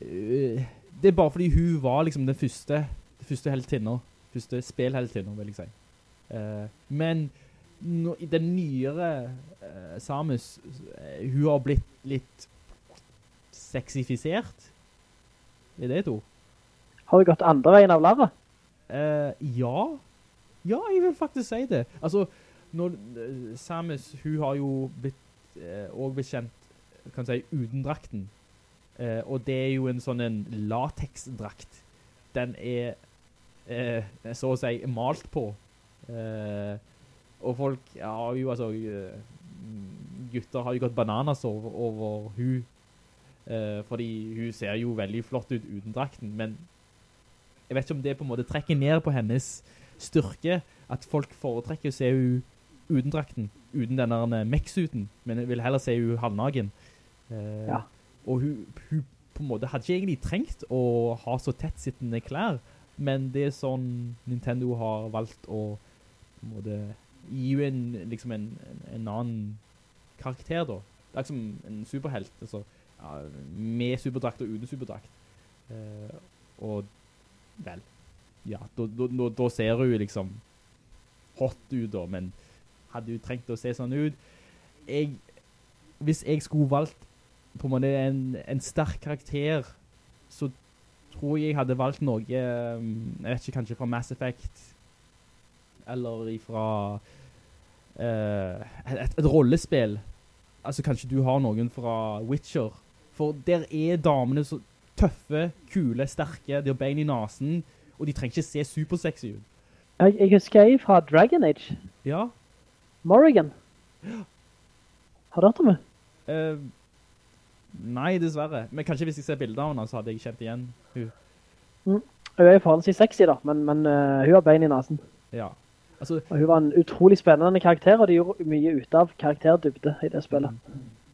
eh, det er bare fordi hun var liksom den første, første heltinner, første spilheltinner, vil jeg si. Uh, men no, den nyere uh, Samus, eh, hun har blitt litt sexifisert. Er det to. Har du gått andre veien av Lara? Eh, ja. Ja, jeg vil faktisk si det. Altså, når Samus, hun har jo blitt, også blitt kjent, kan jeg si, uten drakten. Eh, og det er jo en sånn en lateksdrakt. Den er, eh, så å si, malt på. Eh, og folk har jo, altså, eh, gutter har jo gått bananas over, over hun. Eh, fordi hun ser jo veldig flott ut uten drakten, men jeg vet ikke om det på en måte trekker ned på hennes styrke, at folk foretrekker å se hun uten drakten, uten denne mech-suiten, men vil heller se hun halvnagen. Eh, Ja. Og hun, hun på en måte hadde ikke egentlig trengt å ha så tettsittende klær, men det er sånn Nintendo har valgt å på en måte gi en, liksom en, en, en annen karakter da. Det er liksom en superhelt, altså, ja, med superdrakt og uten superdrakt. Uh, og vel, ja, da ser hun liksom hot ut da, men hadde hun trengt å se sånn ut? Jeg, hvis jeg skulle valgt på en måte en, en sterk karakter, så tror jeg jeg hadde valgt noe, eh, jeg vet ikke, kanskje fra Mass Effect, eller fra uh, et, et rollespill. Altså kanskje du har noen fra Witcher, for der er damene så tøffe, kule, sterke, de har bein i nasen, og de trenger ikke se supersexy ut. Jeg, jeg husker jeg fra Dragon Age. Ja, Morrigan. Har du hørt om det? eh, nei dessverre. Men kanskje hvis jeg ser bilder av henne, så hadde jeg kjent igjen hun. Hun er jo forholdsvis sexy da, men, men uh, hun har bein i nasen. Ja. Altså, Og hun var en utrolig spennende karakter, og de gjorde mye ut av karakterdybde i det spillet.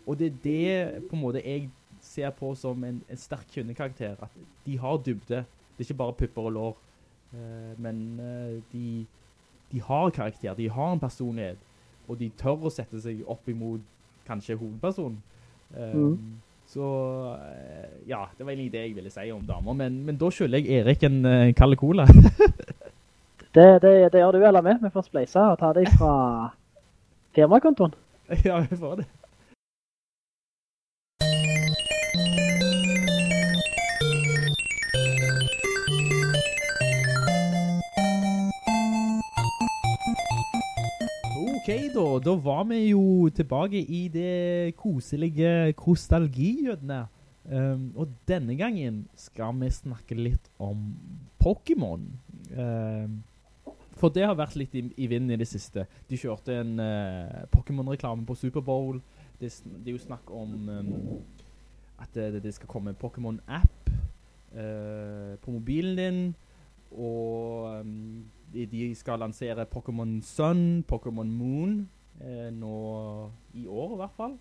Og det er det på en måte jeg ser på som en, en sterk kvinnekarakter, at de har dybde. Det er ikke bare pupper og lår. uh, men uh, de, de har karakter, de har en personlighet, og de tør å sette seg opp imot kanskje hovedpersonen. Um, Mhm. Så eh, ja, det var egentlig det jeg ville si om damer, men, men da skylder jeg Erik en uh, kalle cola. [LAUGHS] Det, det, det gjør du eller med. Vi får spleise og ta det fra [LAUGHS] firmakontoen. ja, vi får det. Ok da, da var vi jo tilbake i det koselige krostalgihjørnet. Um, og denne gangen skal vi snakke litt om Pokémon. Um, for det har vært litt i, i vinden i det siste. De kjørte en uh, Pokémon-reklame på Superbowl. Det, det er jo snakk om um, at det, det skal komme en Pokémon-app uh, på mobilen din. Og de, de skal lansere Pokémon Sun, Pokémon Moon, eh, nå i år i hvert fall.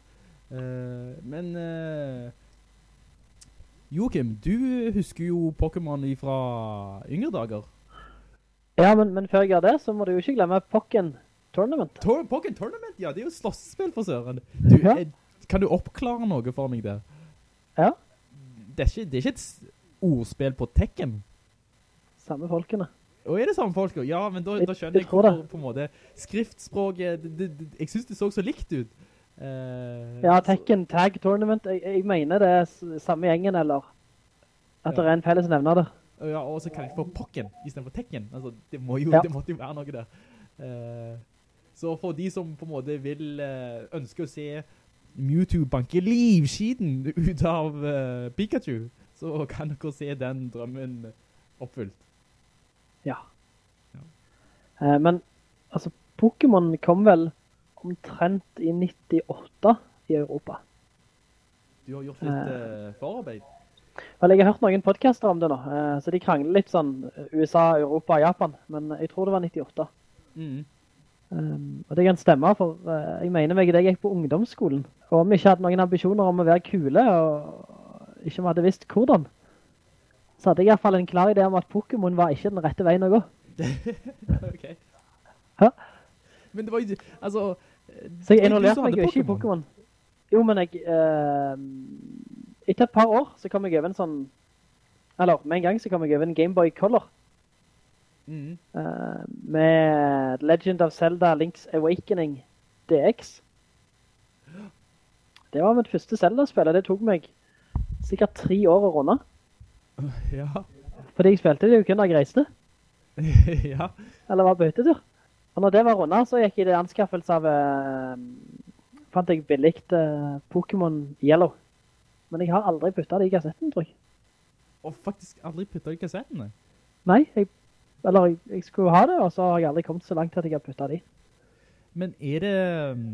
Eh, men eh, Joakim, du husker jo Pokémon fra yngre dager. Ja, men, men før jeg gjør det, så må du jo ikke glemme Pokken Tournament. Tor Pokken Tournament, ja, det er jo slåssspill for søren. Du, Ja. eh, kan du oppklare noe for meg der? Ja, Det er ikke, det er ikke et ordspill på Tekken. samme folkene. Og er det samme folk? Ja, men da, da skjønner jeg jeg hvorfor på en måte skriftspråket, det, det, det, jeg synes det så så likt ut. Uh, Ja, Tekken Tag Tournament, jeg, jeg mener det er samme gjengen, eller at Ja. det er en felles nevner det. Ja, og så kan jeg få Pokken i stedet for Tekken. Altså, det, må jo, Ja. det måtte jo være noe der. Uh, så for de som på en måte vil uh, ønske å se Mewtwo banke livskiden ut av eh, Pikachu, så kan dere se den drømmen oppfylt. Ja. Ja. Eh, men, altså, Pokémon kom vel omtrent i 98 i Europa. Du har gjort litt eh, forarbeid. Vel, jeg har hørt noen podcaster om det nå, eh, så de krangler litt sånn eh, USA, Europa og Japan, men jeg tror det var 98. Mm. Um, og det kan stemme, for uh, jeg mener meg at jeg gikk på ungdomsskolen, og om vi ikke hadde noen ambisjoner om å være kule, og ikke om vi hadde visst hvordan, så hadde jeg i hvert fall en klar idé om at Pokémon var ikke den rette veien å gå. [LAUGHS] ok. Hæ? Men det var jo, altså... Så jeg involverte meg jo ikke i Pokémon. Jo, men jeg... eh, etter et par år så kom jeg over en sånn... Eller, med en gang så kom jeg over en Game Boy Color. Mm. Uh, med Legend of Zelda Link's Awakening DX. [GASPS] Det var mitt første Zelda-spill, det tok meg sikkert tre år å runde. [LAUGHS] Ja. Fordi jeg spilte det kun da jeg reiste, [LAUGHS] ja. eller var bøtetur. Og når det var rundet, så gikk jeg i det anskaffelse av, Uh, fant jeg billigt uh, Pokémon Yellow. Men jeg har aldri puttet det i kassetten, tror jeg. Og faktisk aldri puttet det i kassettene. Nei, jeg, eller jeg, jeg skulle ha det, og så har jeg aldri kommet så langt at jeg har puttet det i. Men er det...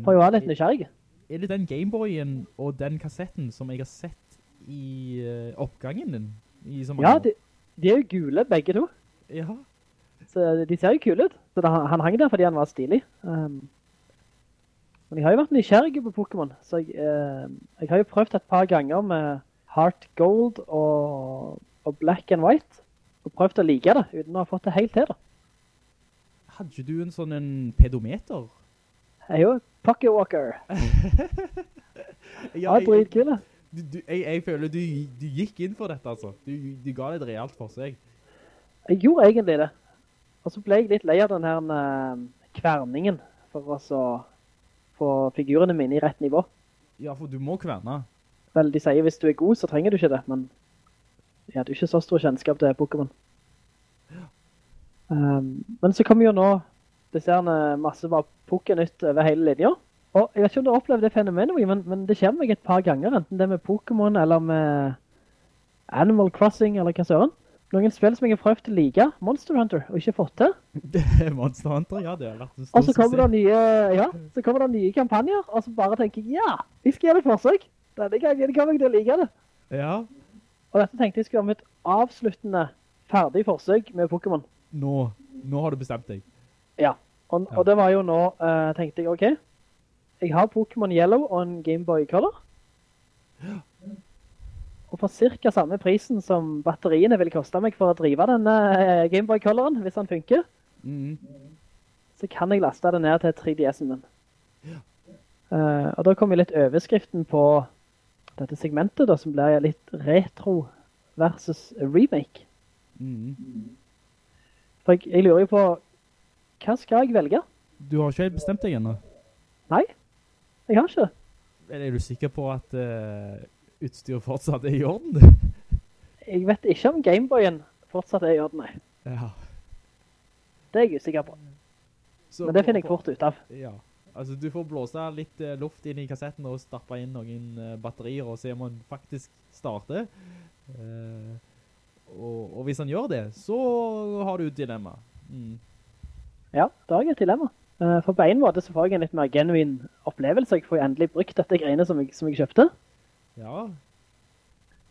For jeg var litt nysgjerrig. Er det den Gameboyen og den kassetten som jeg har sett i uh, oppgangen din? Ja, de, de er jo gule begge to. Ja. Så de ser jo kule ut. Så da, han hang der fordi han var stilig. Um, men jeg har jo vært nysgjerrig på Pokémon. Så jeg, eh, jeg har jo prøvd et par ganger med Heart Gold og, og Black and White. Og prøvd å like det, uten å ha fått det helt til da. Hadde du en sånn en pedometer? Jeg er jo Pocket Walker. [LAUGHS] Ja, jeg, dritkule. Du, du, jeg, jeg føler du, du gikk inn for dette, altså. Du, du ga det et realt forsøk. Jeg gjorde egentlig det. Og så ble jeg litt lei av den her uh, kverningen for å få figurene mine i rett nivå. Ja, for du må kverne. Vel, de sier hvis du er god, så trenger du ikke det, men jeg hadde ikke så stor kjennskap til Pokémon. Um, men så kommer jo nå disse her eh, masse bare Pokénytt over hele linja. Og jeg vet ikke om du har opplevd det fenomenet, men, men det skjer meg et par ganger, enten det med Pokémon eller med Animal Crossing eller hva søren. Noen spill som jeg har prøvd å like, Monster Hunter, og ikke fått til. [LAUGHS] Monster Hunter, ja, det har vært en stor Og så kommer det nye, [LAUGHS] ja, så kommer det nye kampanjer, og så bare tenker jeg, ja, jeg skal gjøre et forsøk. Denne gangen kommer jeg til å like det. Ja, Og dette tenkte jeg skulle være mitt avsluttende ferdig forsøk med Pokémon. nå, nå har du bestemt deg. Ja. Og, og det var jo nå, uh, tenkte jeg, ok, jeg har Pokémon Yellow og en Game Boy Color. Og for cirka samme prisen som batteriene vil koste meg for å drive denne eh, Game Boy Coloren, hvis den funker, mm. så kan jeg laste den ned til 3DS'en min. Eh, og da kommer litt overskriften på dette segmentet da, som blir litt retro versus remake. Mm. For jeg, jeg lurer jo på, hva skal jeg velge? Du har ikke helt bestemt deg ennå. Nei, jeg har ikke. Men er du sikker på at uh, utstyret fortsatt er i orden? Jeg vet ikke om Gameboyen fortsatt er i orden, nei. ja. Det er jeg usikker på. Så Men det finner jeg fort ut av. Ja. Altså, du får blåse litt eh, luft inn i kassetten og stappe inn noen eh, batterier og se om han faktisk starter. Eh, og, og hvis han gjør det, så har du et dilemma. Mm. Ja, da har jeg et dilemma. Eh, For på en måte så får jeg en litt mer genuin opplevelse. Jeg får endelig brukt dette greiene som jeg, som jeg kjøpte. Ja,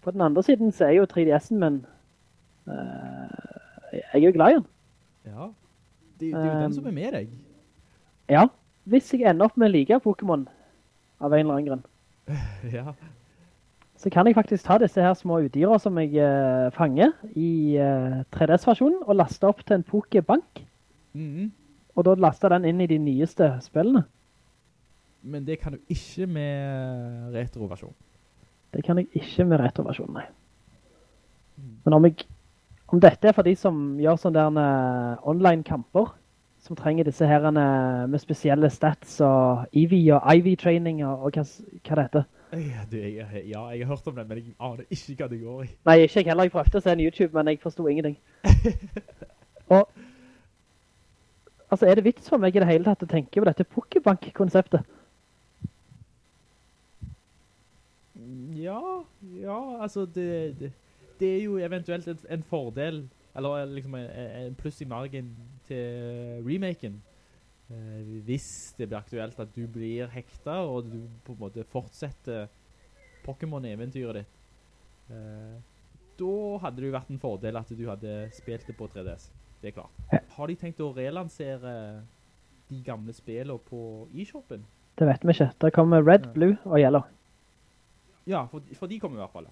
På den andre siden så er jo 3DS'en men uh, jeg er jo glad i den. ja. Det, det er jo den Um, som er med deg. Ja, hvis jeg ender opp med å like Pokémon av en eller annen grunn, [LAUGHS] ja. så kan jeg faktisk ta disse her små utdyrer som jeg uh, fanger i uh, 3DS-versjonen og laste opp til en Pokébank. Mhm. Og da laster den inn i de nyeste spillene. Men det kan du ikke med retroversjon. Det kan jeg ikke med retroversjon, nei. Men om, jeg, om dette er for de som gjør sånne eh, online-kamper, som trenger disse her eh, med spesielle stats og EV og IV-training og, og hva, hva det heter. Ja, du, jeg, ja, jeg har hørt om det, men jeg aner ikke hva det går i. Nei, ikke jeg heller. Jeg prøvde å se en YouTube, men jeg forstod ingenting. [LAUGHS] og altså, er det vits for meg i det hele tatt å tenke på dette Pokébank-konseptet? Ja, ja, altså det, det, det er jo eventuelt en, en fordel, eller liksom en, en pluss i margen til remaken. Eh, hvis det blir aktuelt at du blir hekta, og du på en måte fortsetter Pokémon-eventyret ditt. Eh, da hadde det jo vært en fordel at du hadde spilt det på 3DS. Det er klart. Har de tenkt å relansere de gamle spillene på e-shoppen? Det vet vi ikke. Der kommer Red, Ja. Blue og Yellow. Ja, for, for de kommer i hvert fall.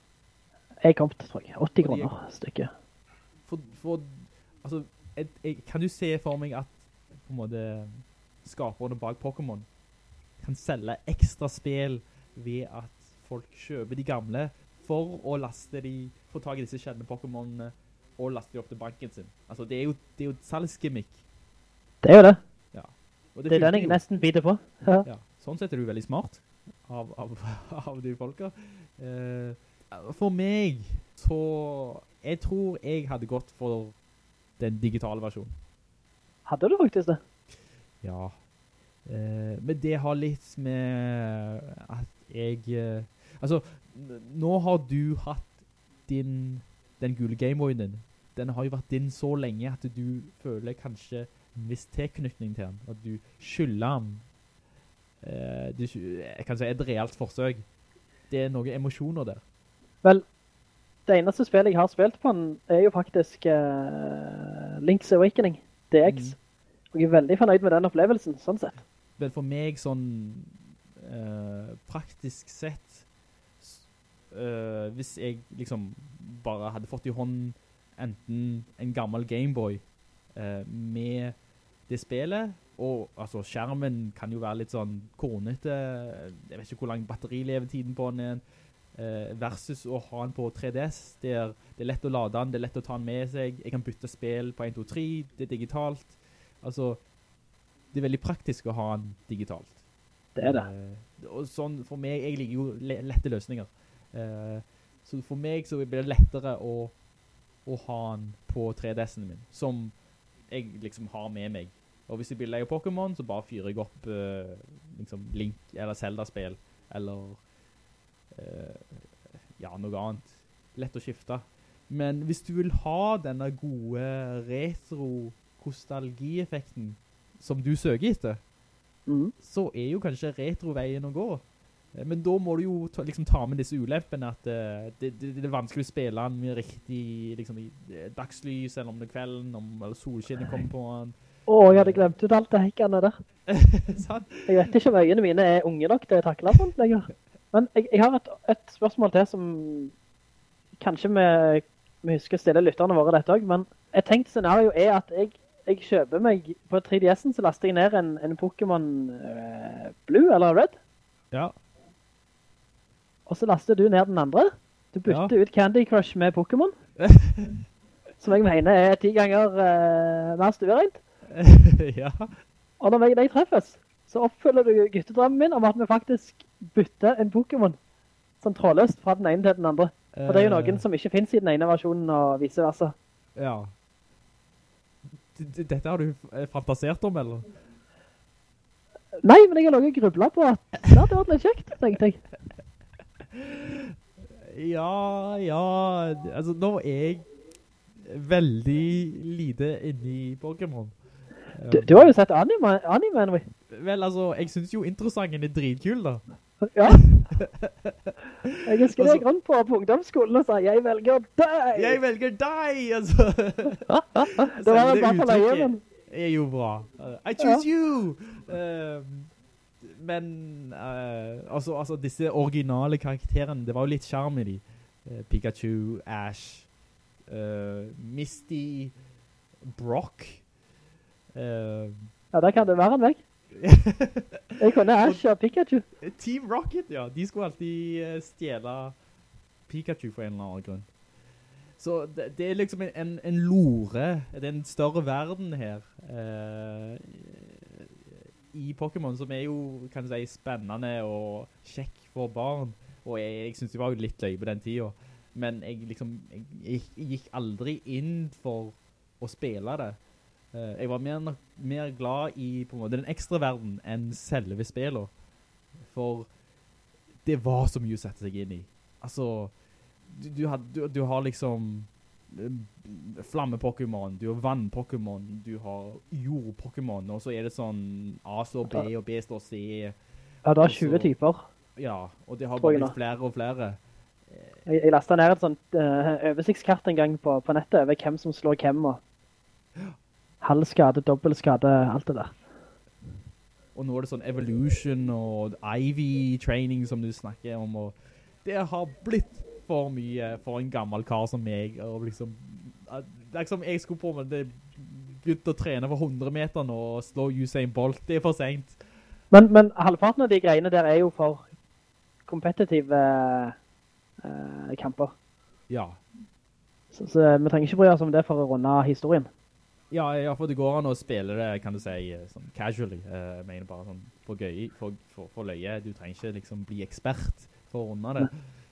Jeg kom til, tror jeg, 80 Og de er- kroner stykket. For, for altså, jeg, jeg, kan du se for meg at på en måte skaperne bak Pokémon kan selge ekstra spill ved at folk kjøper de gamle for å laste de, få tag i disse kjennende Pokémonene og laster de opp til banken sin. Altså, det er jo, det er jo et salgsgimmick. Det er jo det. Ja. Det er den jeg jo. nesten biter på. Ja. Ja, sånn sett er du veldig smart av, av, [LAUGHS] av de folka. Uh, for meg, så jeg tror jeg hadde gått for den digitale versjonen. Hadde du faktisk det? Ja. Uh, men det har litt med at jeg Uh, Altså, nå har du hatt din den gule Gameboyen din. Den har jo vært din så lenge at du føler kanskje en viss tilknytning til den. At du skylder den eh, du, jeg kan si et reelt forsøk. Det er noen emosjoner der. Vel, det eneste spillet jeg har spilt på den er jo faktisk uh, Link's Awakening, DX. Og jeg er veldig fornøyd med den opplevelsen, sånn sett. Men for meg sånn uh, praktisk sett eh, hvis jeg liksom bare hadde fått i hånden enten en gammel Gameboy eh, med det spillet, og altså skjermen kan jo være litt sånn kornete, jeg vet ikke hvor lang batterilevetiden på den er, eh, versus å ha den på 3DS, der det er lett å lade den, det er lett å ta den med seg, jeg kan bytte spill på 1, 2, 3, det er digitalt, altså det er veldig praktisk å ha den digitalt. Det er det. Eh, og sånn, for meg, jeg liker jo lette løsninger. Eh, så for meg så blir det lettere å, å ha den på 3DS-en min, som jeg liksom har med meg. Og hvis jeg vil lege Pokémon, så bare fyrer jeg opp uh, liksom Link eller Zelda-spill, eller uh, ja, noe annet. Lett å skifte. Men hvis du vil ha denne gode retro-kostalgieffekten som du søker etter, mm. så er jo kanskje retroveien å gå. Eh, Men da må du jo ta, liksom ta med disse ulempene at uh, det, det, det er vanskelig å spille den med riktig liksom, i eh, dagslys, eller om det er kvelden, om eller solskinnet kommer på den. Å, jeg hadde glemt ut alt det hekkene der. [LAUGHS] Sant? Jeg vet ikke om øynene mine er unge nok til å takle sånt lenger. Men jeg, jeg har et, et spørsmål til som kanskje vi, vi husker å stille lytterne våre dette også, men et tenkt scenario er at jeg, jeg kjøper meg, på 3DS'en så laster jeg ned en, en Pokémon eh, Blue eller Red, Ja. Og så laster du ned den andre. Du bytter ut Candy Crush med Pokémon, [LAUGHS] som jeg mener er ti ganger uh, mer stuereint. [LAUGHS] ja. Og når jeg deg treffes, så oppfølger du guttedrømmen min om at vi faktisk bytter en Pokémon sånn trådløst fra den ene til den andre. For det er jo Eh, noen som ikke finnes i den ene versjonen og vice versa. Ja. D- Dette har du eh, fantasert om, eller? Nei, men jeg har laget grublet på at det hadde vært litt kjekt, tenkte jeg. Ja, ja, altså nå er jeg veldig lite inne i Pokémon. Du, du har jo sett anime, anime Henry. Vel, altså, jeg synes jo introsangen er dritkul da. Ja. [LAUGHS] Jeg husker det deg rundt på, på ungdomsskolen og sa, jeg velger deg! Jeg velger deg, altså! [LAUGHS] Det var Selve bare for deg, men... er jo bra. I choose you! Um, men, uh, altså, altså, disse originale karakterene, det var jo litt charm i de. Uh, Pikachu, Ash, uh, Misty, Brock. Ja, der kan det være en vekk. [LAUGHS] Jeg kunne Ash og Pikachu. Team Rocket, ja. De skulle alltid stjela stjele Pikachu for en eller annen grunn. Så det, det er liksom en, en, en lore, det er en større verden her eh, i Pokémon, som er jo, kan du si, spennende og kjekk for barn. Og jeg, jeg synes det var jo litt løy på den tiden. Men jeg liksom, jeg, jeg gikk aldri inn for å spille det. Uh, jeg var mer, mer glad i på en måte, den ekstra verden enn selve spillet. For det var så mye å sette seg inn i. Altså, du, du, har, du, du har liksom flamme-Pokémon, du har vann-Pokémon, du har jord-Pokémon, og så er det sånn A står B, og B står C. Ja, det er 20 så, typer. Ja, og det har bare flere og flere. Jeg, jeg lastet ned et sånt uh, oversiktskart en gang på, på nettet over hvem som slår hvem, og halvskade, dobbeltskade, alt det der. Og nå er det sånn Evolution og Ivy-training som du snakker om, og det har blitt for mye for en gammel kar som meg, og liksom, er som jeg skulle på med det begynte å trene for 100 meter nå og slå Usain Bolt. Det er for sent. Men, men halvparten av de greiene der er jo for kompetitive eh, kamper. Ja. Så, så vi trenger ikke bry oss om det for å runde historien. Ja, ja, for det går an å spille det, kan du si, sånn casually. Eh, Jeg mener bare sånn for gøy, for, for, for løye. Du trenger ikke liksom bli ekspert for å runde det.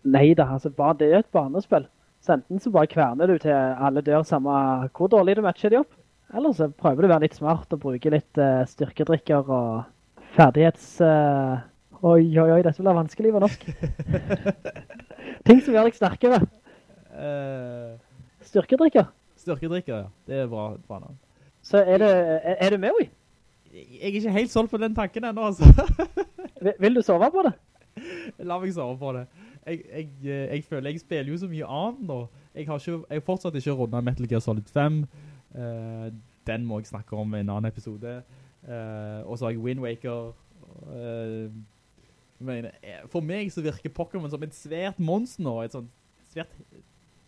Nei da, altså, det er et banespill. Så enten så bare kverner du til alle dør samme hvor dårlig du matcher de opp, eller så prøver du å være litt smart og bruke litt uh, styrkedrikker og ferdighets... Uh, oi, oi, oi, dette blir vanskelig på norsk. [LAUGHS] Ting som gjør deg sterkere. Eh, Styrkedrikker. styrkedrikker, ja. Det er bra, bra navn. Så er, du, er, er du med, oi? Jeg er ikke helt solgt på den tanken ennå, altså. Vil, vil du sove på det? [LAUGHS] La meg sove på det. Jeg, jeg, eh, jeg føler jeg spiller jo så mye annet nå. Jeg har, ikke, jeg fortsatt ikke rundet Metal Gear Solid 5. Uh, den må jeg snakke om i en annen episode. Uh, og så har jeg Wind Waker. Uh, men eh, for meg så virker Pokémon som et svært monster nå. Et sånt svært...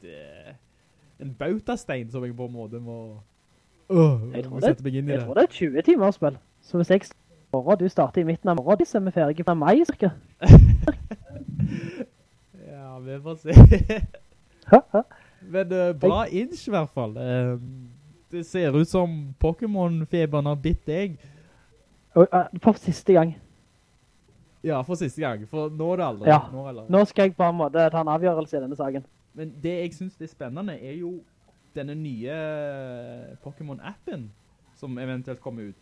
eh, en bautastein som jeg på en måte må... Jeg tror må det, meg jeg det. tror det er 20 timer spill. Så hvis jeg starter, du starter i midten av morgen, så er vi ferdige fra mai, cirka. [LAUGHS] Vi får se. [LAUGHS] Men uh, bra inch i hvert fall. Uh, det ser ut som Pokémon-feberen har bitt deg. Eh, For siste gang. Ja, for siste gang. For nå er det aldri. Ja. Nå det aldri. Nå skal jeg på en måte ta en avgjørelse i denne saken. Men det jeg synes er spennende er jo denne nye Pokémon-appen som eventuelt kommer ut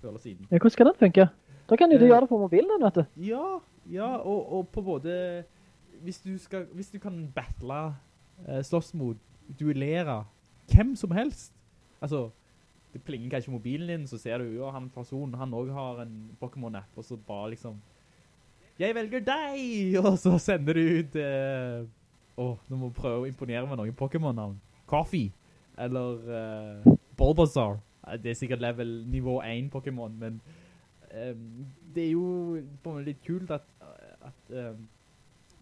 før eller siden. Ja, hvordan skal den funke? Da kan jo du Eh. gjøre det på mobilen, vet du. Ja, ja, og, og på både hvis du, skal, hvis du kan battle, eh, slåss mot, duellere, hvem som helst. Altså, det plinger kanskje mobilen din, så ser du jo han personen, han også har en Pokémon-app, og så bare liksom, jeg velger deg, [LAUGHS] og så sender du ut, eh, åh, nå må jeg prøve å imponere med noen Pokémon-navn. Coffee, eller eh, Bulbasaur. Eh, Det er sikkert level nivå 1 Pokémon, men eh, det er jo på en måte litt kult at, at eh,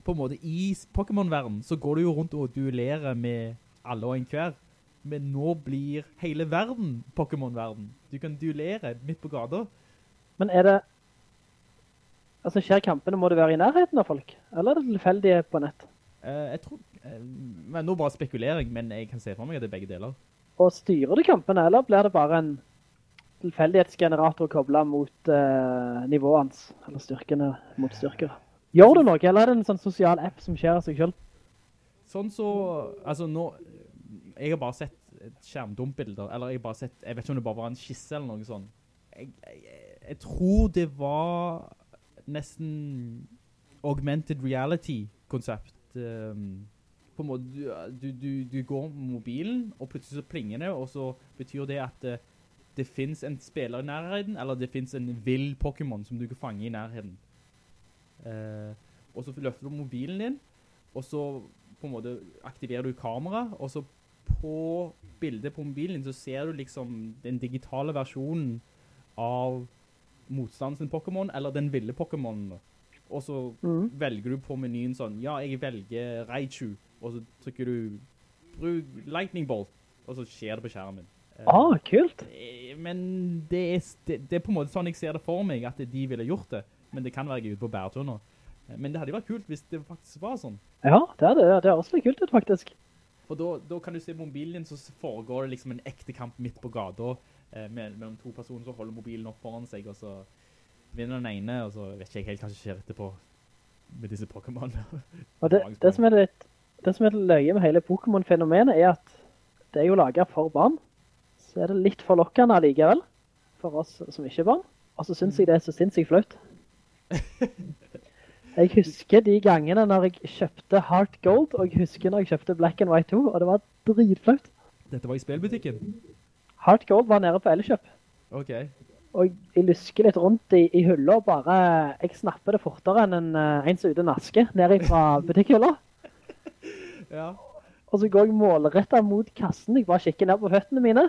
på en måte i Pokémon-verden så går du jo rundt og duellerer med alle og enhver. Men nå blir hele verden Pokémon-verden. Du kan duellere midt på gata. Men er det... Altså, skjer kampene, må det være i nærheten av folk? Eller er det tilfeldige på nett? Uh, jeg tror, Uh, men nå bare spekulering, men jeg kan se for meg at det er begge deler. Og styrer du kampene, eller blir det bare en tilfeldighetsgenerator koblet mot uh, nivåene. Eller styrkene mot styrker? Gjør du noe, eller er det en sånn sosial app som skjer av seg selv? Sånn så, altså nå, jeg har bare sett et skjermdumpbilder, eller jeg har bare sett, jeg vet ikke om det bare var en skisse eller noe sånt. Jeg, jeg, jeg tror det var nesten augmented reality-konsept. Um, på en måte, du, du, du, går med mobilen, og plutselig så plinger det, og så betyr det at det, det finnes en spiller i nærheten, eller det finnes en vill Pokémon som du kan fange i nærheten. Eh, og så løfter du mobilen din, og så på en måte aktiverer du kamera, og så på bildet på mobilen din så ser du liksom den digitale versjonen av motstandsen Pokémon, eller den ville Pokémonen. Og så mm. velger du på menyen sånn, ja, jeg velger Raichu, og så trykker du bruk Lightning Bolt, og så skjer det på skjermen. Eh, Ah, kult. eh, Men det er, det, det er på en måte sånn jeg ser det for meg, at de ville gjort det. Men det kan være jeg er ute på bærtur nå. Men det hadde vært kult hvis det faktisk var sånn. Ja, det er det. Det høres litt kult ut, faktisk. For da, da kan du se på mobilen så foregår det liksom en ekte kamp midt på gata, eh, mellom to personer som holder mobilen opp foran seg, og så vinner den ene, og så vet ikke jeg helt hva som skjer etterpå med disse Pokémon. Og det, det, som er litt, det som er løye med hele Pokémon-fenomenet er at det er jo laget for barn. Så er det litt forlokkende allikevel, for oss som ikke er barn. Og så synes jeg det er så sinnssykt flaut. [LAUGHS] Jeg husker de gangene når jeg kjøpte Heart Gold, og jeg husker når jeg kjøpte Black and White 2, og det var dritflaut. Dette var i spillbutikken. Heart Gold var nede på Elkjøp. Ok. og jeg lysker litt rundt i, i hylla, og bare, jeg snapper det fortere enn en, eh, en som ute naske, nede fra [LAUGHS] butikkhylla. Ja. Og så går jeg målrettet mot kassen. Jeg bare kikker ned på føttene mine.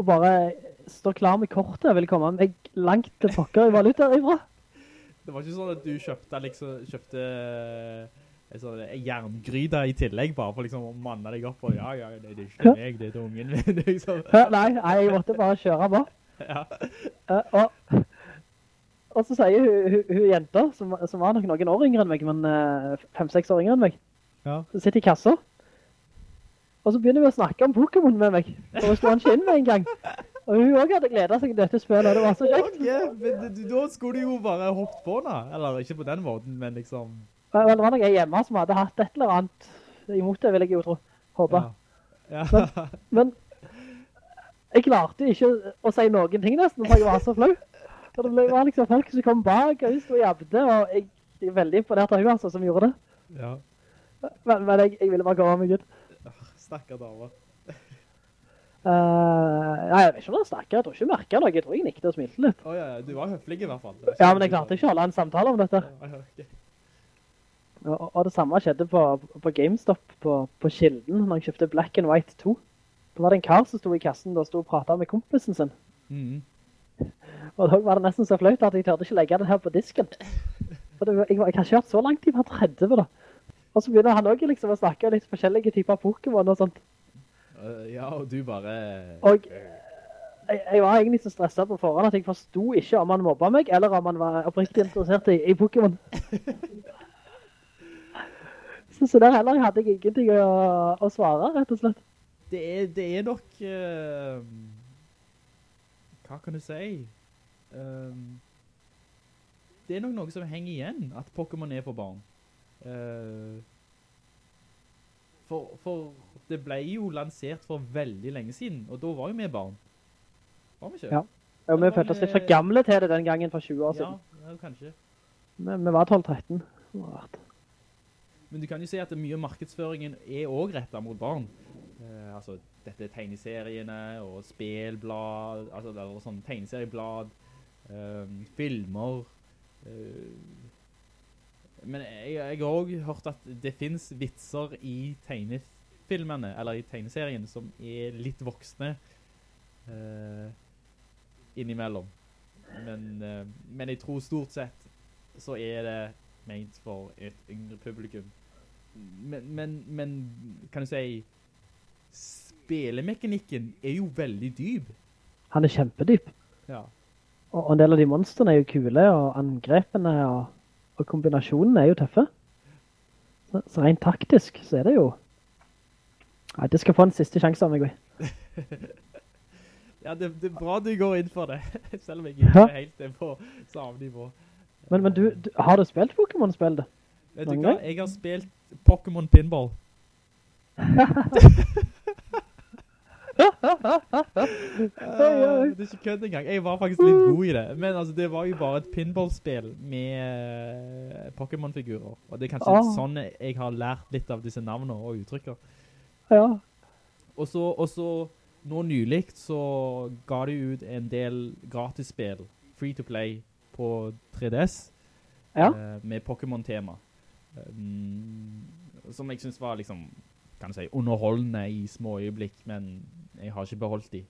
Og bare står klar med kortet. Vil komme meg langt til pokker i valuta ifra. Det var ikke sånn at du kjøpte liksom, kjøpte en sånn en i tillegg, bare for liksom å manne deg opp, og ja, ja, det, det er ikke meg, det er ungen min, [LAUGHS] liksom. Nei, nei, jeg måtte bare kjøre på. [LAUGHS] Ja. Uh, og, og så sier hun, hun, hun jenta, som, som var nok noen år yngre enn meg, men eh, fem-seks år yngre enn meg, Ja. som sitter i kassa. Og så begynner vi å snakke om Pokémon med meg, og hun slo han ikke inn med en gang. [LAUGHS] Og hun også hadde gledet seg til dette spillet, det var så kjekt. Ok, men da skulle du jo bare hoppet på da, eller ikke på den måten, men liksom... Men det var nok jeg hjemme som hadde hatt et eller annet imot det, vil jeg jo tro. Håpe. Ja. ja. [LAUGHS] Men jeg klarte ikke å si noen ting nesten, for jeg var så flau. Og det var liksom folk som kom bak, og hun stod abde, og jeg, jeg er veldig imponert av hun altså, som gjorde det. ja. Men, men jeg, jeg ville bare gå av meg ut. Stakker damer. Uh, nei, jeg vet ikke om det er sterkere, jeg tror ikke jeg merket noe, jeg tror jeg nikket og smilte litt. Åja, oh, ja, du var høflig i hvert fall. Ja, men jeg klarte ikke å holde en samtale om dette. Ja, ja, ok. Og, og det samme skjedde på, på GameStop på, på Kilden, når jeg kjøpte Black and White 2. Da var det en kar som stod i kassen og stod og pratet med kompisen sin. Mhm. Og da var det nesten så flaut at jeg tørde ikke legge den her på disken. For det, var- jeg, jeg har ikke hørt så lang tredje på 30 da. Og så begynner han også liksom å snakke om litt forskjellige typer Pokémon og sånt. Eh, ja, og du bare... Og jeg, jeg var egentlig så stresset på forhånd at jeg forstod ikke om han mobba meg, eller om han var oppriktig interessert i, i Pokémon. [LAUGHS] så, så der heller hadde jeg ingenting å, å svare, rett og slett. Det er, det er nok... Uh, hva kan du si? Um, det er nok noe som henger igjen, at Pokémon er for barn. Uh, for, for det ble jo lansert for veldig lenge siden, og da var jo vi barn. Var vi ikke? Ja. ja vi følte oss litt for gamle til det den gangen for 20 år siden. ja, kanskje. Men vi var 12-13. Det. Men du kan jo si at mye av markedsføringen er også rettet mot barn. Eh, altså, dette er tegneseriene og spelblad, altså det er sånn tegneserieblad, eh, filmer. eh. men jeg, jeg har også hørt at det finnes vitser i tegnefilmene, eller i tegneserien, som er litt voksne uh, innimellom. Men, uh, men jeg tror stort sett så er det ment for et yngre publikum. Men, men, men kan du si, spelemekanikken er jo veldig dyp. Han er kjempedyp. Ja. Og, og en del av de monsterne er jo kule, og angrepene og, og kombinasjonene er jo tøffe. Så, så rent taktisk så er det jo... Nei, det skal få en siste sjanse av meg, vi. Ja, det, det er bra du går inn for det, [LAUGHS] selv om jeg ikke er helt er på samme nivå. Men, men du, du, har du spilt Pokémon-spill, det? Vet du hva? Jeg har spilt Pokémon Pinball. uh, [LAUGHS] det er ikke kødd engang. Jeg var faktisk litt god i det. Men altså, det var jo bare et pinballspill med eh, Pokémon-figurer. Og det er kanskje Ah. sånn jeg har lært litt av disse navnene og uttrykker. Ja. Og så, og så nå nylig så ga de ut en del gratisspill, free to play, på 3DS Ja. eh, med Pokémon-tema. Um, som jeg synes var liksom, kan jeg si, underholdende i små øyeblikk, men jeg har ikke beholdt de.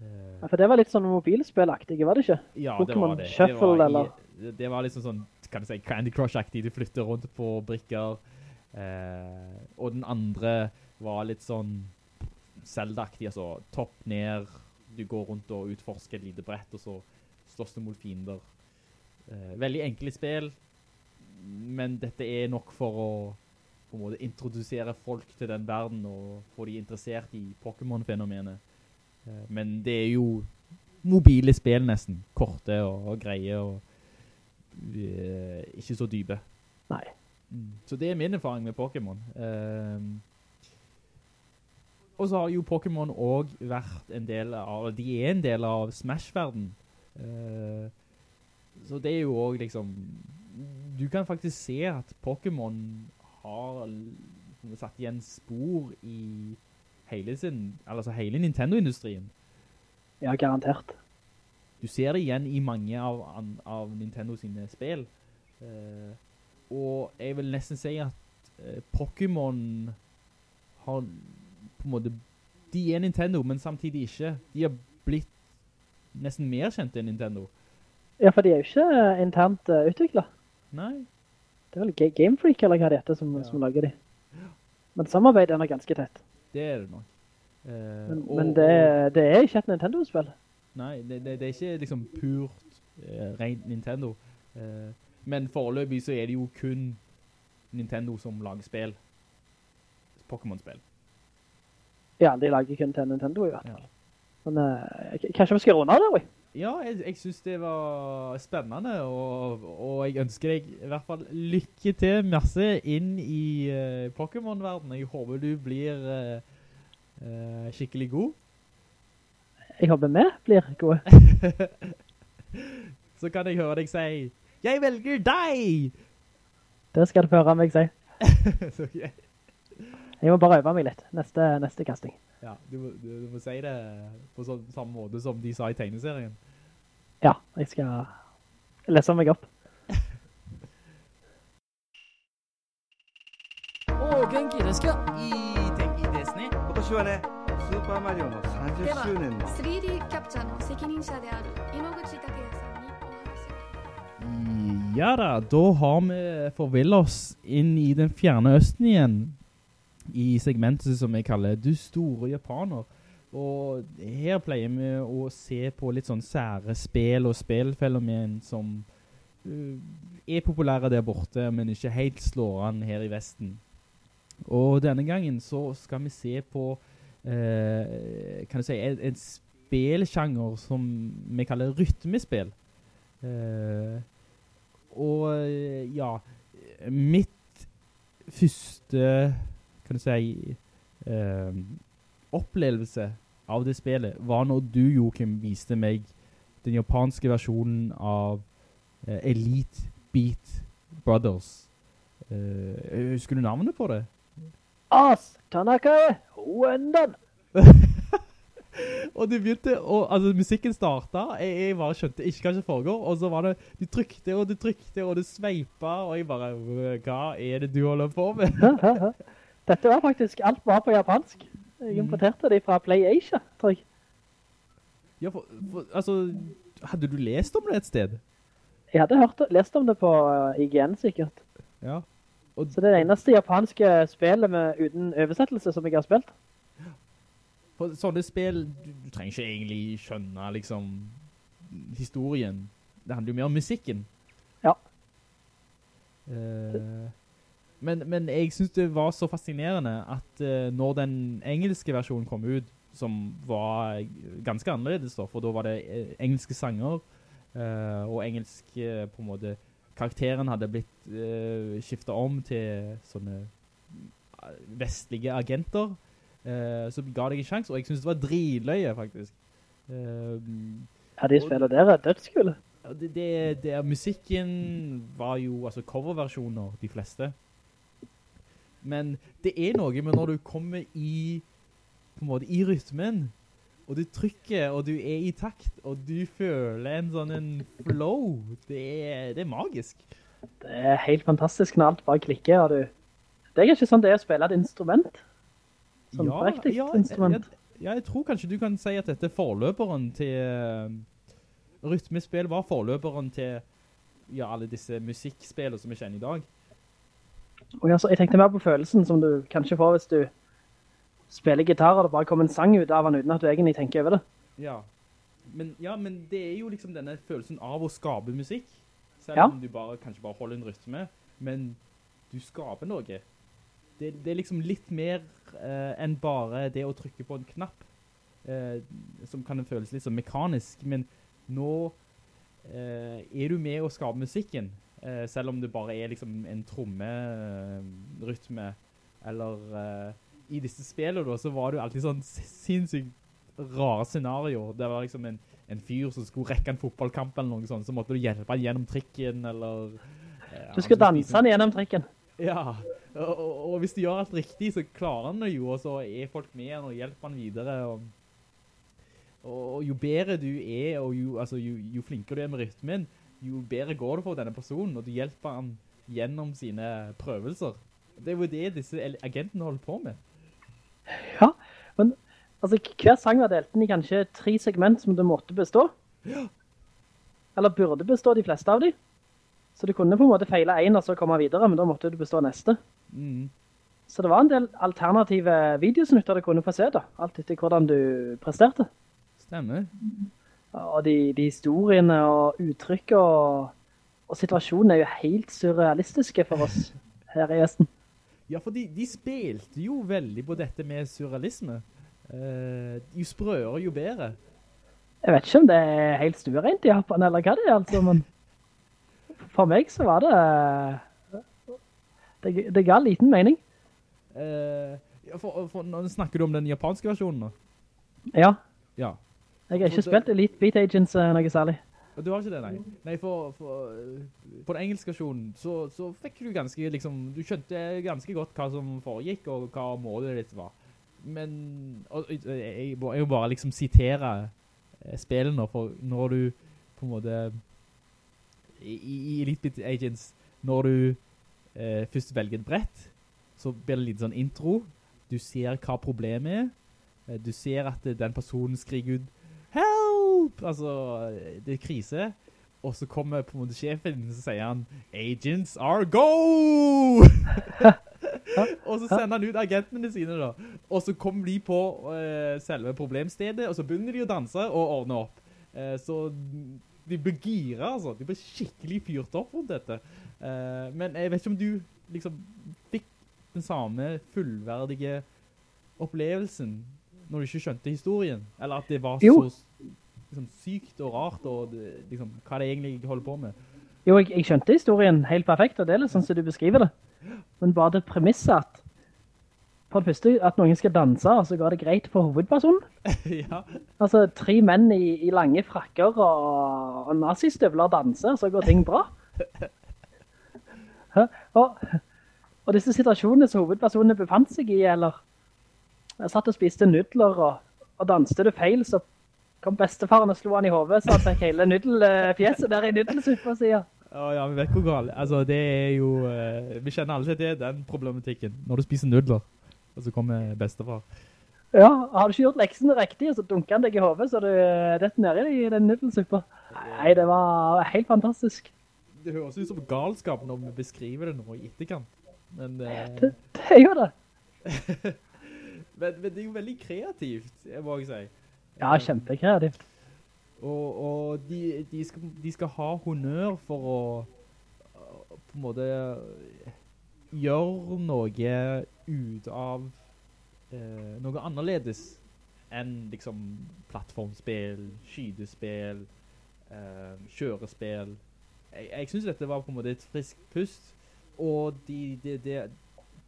Uh, Ja, For det var litt sånn mobilspillaktig, var det ikke? ja, det Pokémon var det. Shuffle, det var, i- eller? det- Det var liksom sånn, kan du si, Candy Crush-aktig. Du flytter rundt på brikker. Uh, og den andre var litt sånn Zelda-aktig, altså topp ned. Du går rundt og utforsker et lite brett, og så slåss du mot fiender. Eh, veldig enkle spill, men dette er nok for å på en måte introdusere folk til den verden og få de interessert i Pokémon-fenomenet. Eh, men det er jo mobile spill nesten. Korte og, og greie og eh, ikke så dype. Nei. Mm. Så det er min erfaring med Pokémon. Ehm, og så har jo Pokémon også vært en del av, de er en del av Smash-verden. Uh, så det er jo også liksom, du kan faktisk se at Pokémon har satt igjen spor i hele sin, altså hele Nintendo-industrien. Ja, garantert. Du ser det igjen i mange av, av Nintendo sine spill. Uh, og jeg vil nesten si at uh, Pokémon har på en måte De er Nintendo, men samtidig ikke. De har blitt nesten mer kjent enn Nintendo. Ja, for de er jo ikke eh, internt uh, utviklet. Nei. Det er vel Ga- Game Freak, eller hva det heter, som, som lager de. Men samarbeidet er nok ganske tett. Det er det nok. Uh, Men, og- men det, det er ikke et Nintendo-spill. Nei, det, det, det er ikke liksom purt uh, rent Nintendo. Uh, men foreløpig så er det jo kun Nintendo som lager spill. Pokémon-spill. Ja, de lager kun til Nintendo fall. Ja. Men uh, kanskje vi skal runde av der, vi? Ja, jeg, jeg synes det var spennende, og, og jeg ønsker deg i hvert fall lykke til masse inn i uh, Pokémon-verdenen. Jeg håper du blir uh, eh, skikkelig god. Jeg håper vi blir gode. [LAUGHS] Så kan jeg høre deg si, jeg velger deg! Det skal du høre meg si. [LAUGHS] Ja. Jeg må bare øve meg litt. Neste, neste casting. Ja, du, må- du, du må si det på sånn, samme måte som de sa i tegneserien. Ja, jeg skal lese meg opp. おお元気ですか I, tenk i Disney. 今年はねスーパーマリオので30は周年の 3D キャプチャーの責任者である猪口拓也さんにお話を Ja da, da har vi forvillet oss inn i den fjerne østen igjen. I segmentet som jeg kaller Du store japaner. Og her pleier vi å se på litt sånn sære spel og spillfenomen som uh, er populære der borte, men ikke helt slår an her i Vesten. Og denne gangen så skal vi se på uh, kan du si, en, en spillsjanger som vi kaller rytmespill. Uh, og ja, mitt første, kan du si, eh, opplevelse av det spillet var når du, Joachim, viste meg den japanske versjonen av eh, Elite Beat Brothers. Eh, husker du navnet på det? As Tanaka Wendan. [LAUGHS] Og det begynte, og altså musikken startet, jeg, jeg bare skjønte ikke hva som foregår, og så var det, du trykte og du trykte og du sveipet, og jeg bare, hva er det du holder på med? [LAUGHS] Dette var faktisk alt bare på japansk. Jeg importerte det fra Play Asia, tror jeg. Ja, for, for, altså, hadde du lest om det et sted? Jeg hadde hørt, lest om det på eh, IGN sikkert. Ja. Og, Så det er det eneste japanske spillet med, uten oversettelse som jeg har spilt. For sånne spill, du, du trenger ikke egentlig skjønne, liksom, historien. Det handler jo mer om musikken. Ja. Eh, men, men jeg synes det var så fascinerende at uh, når den engelske versjonen kom ut, som var ganske annerledes da, for da var det eh, engelske sanger, uh, og engelsk på en måte, karakteren hadde blitt uh, skiftet om til sånne vestlige agenter, uh, så ga det ikke sjans, og jeg synes det var driløye faktisk. Ja, de spiller der er dødskule. det, det, det musikken var jo, altså coverversjoner, de fleste. Men det er noe med når du kommer i, på en måte, i rytmen, og du trykker, og du er i takt, og du føler en sånn en flow. Det er, det er magisk. Det er helt fantastisk når alt bare klikker, og du... Det er ikke sånn det er å spille et instrument. Sånn riktig instrument. Jeg, ja, jeg tror kanskje du kan si at dette er forløperen til... eh, Rytmespill var forløperen til ja, alle disse musikkspillene som vi kjenner i dag. Og altså, jeg tenkte mer på følelsen som du kanskje får hvis du spiller gitar, og det bare kommer en sang ut av den uten at du egentlig tenker over det. Ja. Men, ja, men det er jo liksom denne følelsen av å skape musikk. Selv Ja. om du bare, kanskje bare holder en rytme. Men du skaper noe. Det, det er liksom litt mer eh, enn bare det å trykke på en knapp. eh, som kan føles litt sånn mekanisk. Men nå eh, er du med å skape musikken. Eh, selv om det bare er liksom en trommerytme. eller eh, i disse spillene da, så var det jo alltid sånn sinnssykt rare scenario. Det var liksom en, en fyr som skulle rekke en fotballkamp eller noe sånt, så måtte du hjelpe han gjennom trikken, eller... eh, Du skulle danse den gjennom trikken. Ja, og, og, og hvis du gjør alt riktig, så klarer han det jo, og så er folk med han og hjelper han videre, og, og jo bedre du er, og jo, altså, jo, jo flinkere du er med rytmen, jo bedre går det for denne personen, og du hjelper han gjennom sine prøvelser. Det er jo det disse agentene holder på med. Ja, men altså, hver sang var delt i kanskje tre segment som det måtte bestå. Eller burde bestå de fleste av dem. Så du kunne på en måte feile en og så komme videre, men da måtte du bestå neste. Mm. Så det var en del alternative videosnutter du kunne få se da, alt etter hvordan du presterte. Stemmer. Og de, de historiene og uttrykket og, og situasjonen er jo helt surrealistiske for oss [LAUGHS] her i Østen. Ja, for de, de spilte jo veldig på dette med surrealisme. Uh, jo sprøere, jo bedre. Jeg vet ikke om det er helt stuerent i Japan, eller hva det er, altså, men for meg så var det, det, det ga liten mening. Uh, for, for, snakker du om den japanske versjonen nå? Ja, Ja. Jeg har ikke det- spilt Elite Beat Agents uh, noe særlig. Du har ikke det, nei? Nei, for, for eh, på den engelske versjonen så, så fikk du ganske, liksom, du skjønte ganske godt hva som foregikk og hva målet ditt var. Men, og, jeg, jeg må bare liksom sitere spillene, for når du på en måte, i, i Elite Beat Agents, når du eh, først velger et brett, så blir det litt sånn intro. Du ser hva problemet er. Eh, Du ser at eh, den personen skriker ut Help! Altså, det er krise. Og så kommer på en måte sjefen og så sier han Agents are go! [LAUGHS] og så sender han ut agentene sine da. Og så kommer de på uh, selve problemstedet, og så begynner de å danse og ordne opp. Uh, så de blir gira, altså. De blir skikkelig fyrt opp rundt dette. Uh, men jeg vet ikke om du liksom fikk den samme fullverdige opplevelsen når du ikke skjønte historien, eller at det var Jo. så liksom, sykt og rart, og det, liksom, hva det egentlig holder på med. Jo, jeg, jeg skjønte historien helt perfekt, og det er litt sånn som du beskriver det. Men bare det premisset at, for det første, at noen skal danse, og så går det greit for hovedpersonen. [LAUGHS] ja. Altså, tre menn i, i lange frakker og, og nazistøvler danser, så går ting bra. [LAUGHS] Og, og disse situasjonene som hovedpersonene befant seg i, eller jeg satt og spiste nudler, og, og danste du feil, så kom bestefaren og slo han i hovedet, så han fikk hele nudelfjeset der i nudelsuppa, sier. Å ja, vi vet hvor galt. Altså, det er jo... eh, vi kjenner alle til den problematikken. Når du spiser nudler, og så kommer bestefar. Ja, har du ikke gjort leksene riktig, så dunker han deg i hovedet, så du eh, detter ned i den nudelsuppa. Nei, det var helt fantastisk. Det høres ut som galskap når vi beskriver det nå i etterkant. Men, eh, Det, det gjør det. [LAUGHS] men, men det er jo veldig kreativt, jeg må jeg si. Ja, kjempekreativt. Og, og de, de, skal, de skal ha honnør for å på en måte gjøre noe ut av eh, noe annerledes enn liksom plattformspill, skydespill, eh, kjørespill. Jeg, jeg synes dette var på en måte et frisk pust, og de,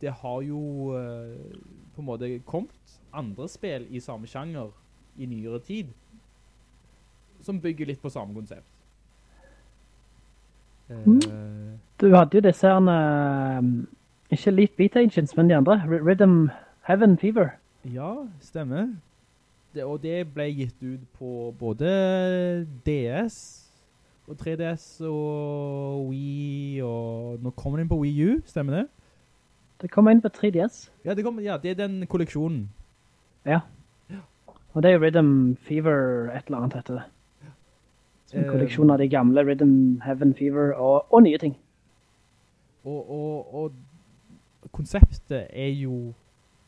det har jo eh, på en måte kommet andre spill i samme sjanger i nyere tid, som bygger litt på samme konsept. Mm. Eh, Du hadde jo disse her, eh, ikke Elite Beat Agents, men de andre, Rhythm Heaven Fever. ja, stemmer. Det, og det ble gitt ut på både DS og 3DS og Wii, og nå kommer den på Wii U, stemmer det? Det kommer inn på 3DS. Ja, det, kommer, ja, det er den kolleksjonen. Ja. Og det er Rhythm Fever, et eller annet heter det. Som en Eh, kolleksjon av de gamle Rhythm Heaven Fever og, og nye ting. Og, og, og konseptet er jo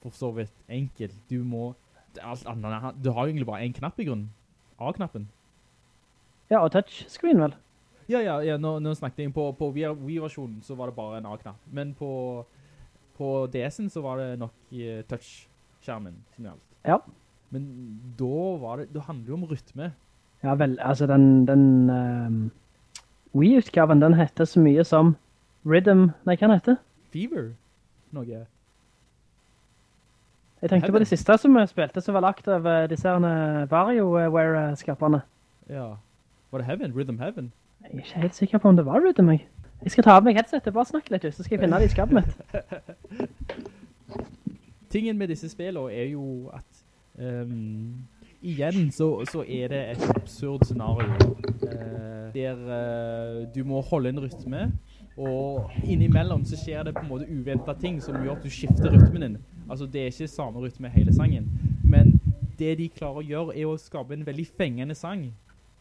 for så vidt enkelt. Du må, alt annet, du har jo egentlig bare en knapp i grunnen. A-knappen. Ja, og touchscreen vel. Ja, ja, ja nå, nå snakket jeg på, på Wii-versjonen så var det bare en A-knapp. Men på, på DS-en så var det nok eh, touch-skjermen som gjaldt. Ja. Men da var det, det handler jo om rytme. Ja vel, altså den, den uh, Wii-utgaven, den heter så mye som Rhythm, nei, hva den heter? Fever, noe. Jeg tenkte på det siste som vi spilte, som var lagt av eh, disse WarioWare-skaperne. Ja. Var det Heaven? Rhythm Heaven? Jeg er ikke helt sikker på om det var Rhythm, jeg. Jeg skal ta av meg headsetet, bare snakke litt, så skal jeg finne det i skapet mitt. Tingen med disse spillene er jo at um, igjen så, så er det et absurd scenario uh, der uh, du må holde en rytme og innimellom så skjer det på en måte uventet ting som gjør at du skifter rytmen din. Altså det er ikke samme rytme hele sangen, men det de klarer å gjøre er å skape en veldig fengende sang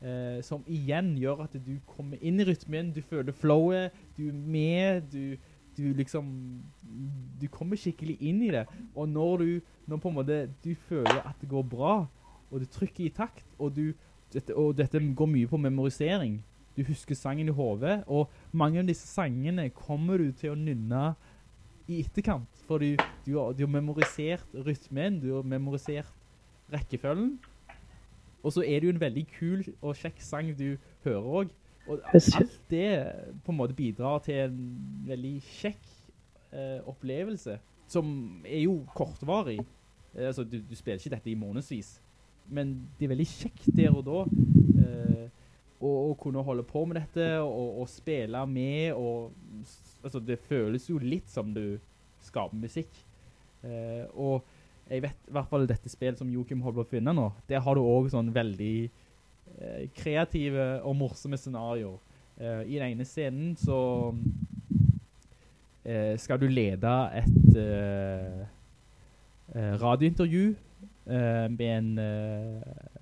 eh, som igjen gjør at du kommer inn i rytmen, du føler flowet, du er med, du, du liksom, du kommer skikkelig inn i det. Og når du, når på en måte du føler at det går bra, og du trykker i takt, og, du, dette, og dette går mye på memorisering, du husker sangen i hovedet, og mange av disse sangene kommer du til å nynne i etterkant, fordi du har, du har memorisert rytmen, du har memorisert rekkefølgen, og så er det jo en veldig kul og kjekk sang du hører også, og alt det på en måte bidrar til en veldig kjekk eh, opplevelse, som er jo kortvarig. Eh, altså, du, du spiller ikke dette i månedsvis, men det er veldig kjekt der og da, eh, å, å kunne holde på med dette, og, og spille med, og altså, det føles jo litt som du skaper musikk. Eh, og jeg vet i hvert fall dette spillet som Joachim holder på å finne nå, det har du også sånn veldig eh, kreative og morsomme scenarier. Eh, I den ene scenen så eh, skal du lede et eh, eh, radiointervju eh, med en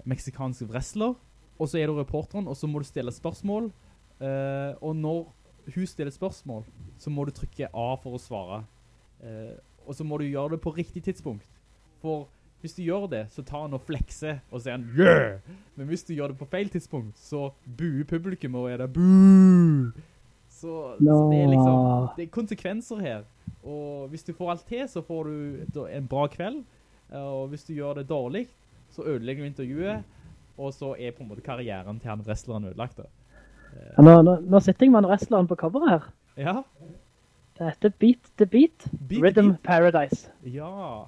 meksikansk wrestler, og så er du reporteren, og så må du stille spørsmål, og når hun stiller spørsmål, så må du trykke A for å svare. Og så må du gjøre det på riktig tidspunkt. For hvis du gjør det, så tar han og flekser, og sier han, yeah! Men hvis du gjør det på feil tidspunkt, så buer publikum, og er det boo! Så, så det er liksom, det er konsekvenser her. Og hvis du får alt til, så får du en bra kveld. Og hvis du gjør det dårlig, så ødelegger du intervjuet, og så er på en måte karrieren til han wrestleren ødelagt. da. Ja, nå, nå, nå sitter jeg med han wrestleren på coveret her. Ja, Det heter Beat the Beat, Beat Rhythm Beat. Paradise. ja,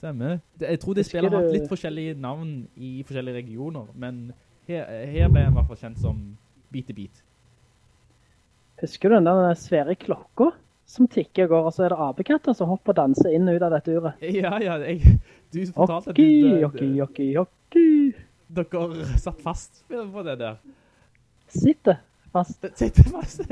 stemmer. Jeg tror det Husker spillet har hatt litt forskjellige navn i forskjellige regioner, men her, her ble han i hvert fall kjent som Beat i Beat. Husker du den der svære klokka som tikker og går, og så er det apekatter som hopper og danser inn og ut av dette uret? [LAUGHS] Ja, ja, jeg, du fortalte at du, det- hockey, hockey, hockey. dere satt fast på det der. Sitter fast. Det sitter fast.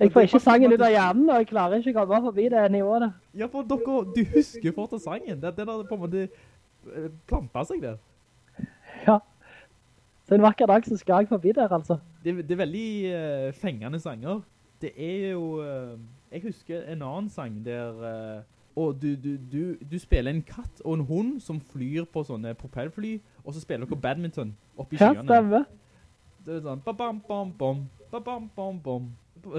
Jeg [LAUGHS] får ikke sangen ut av hjernen, og jeg klarer ikke å komme forbi det nivået. Ja, for dere, du husker fortsatt sangen. Det, den har på en måte eh, plantet seg der. Ja. Så en vakker dag så skal jeg forbi der, altså. Det, det er veldig uh, fengende sanger. Det er jo... Uh, jeg husker en annen sang der... Uh, og du, du, du, du spiller en katt og en hund som flyr på sånne propellfly, og så spiller dere badminton oppe i Ja, skyene. stemmer. Det er sånn ba-bam, bam, bam, ba-bam, bam, bam.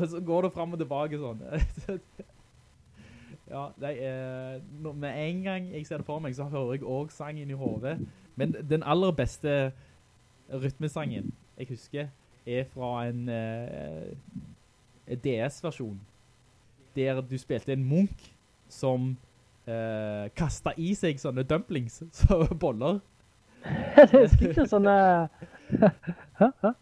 Så går det frem og tilbake sånn. [LAUGHS] ja, det er... Med en gang jeg ser det for meg, så hører jeg også sangen i hovedet. Men den aller beste rytmesangen jeg husker er fra en eh, DS-versjon. Der du spilte en munk som eh, kastet i seg sånne dumplings, [LAUGHS] så boller. [LAUGHS] det husker ikke sånne... [LAUGHS]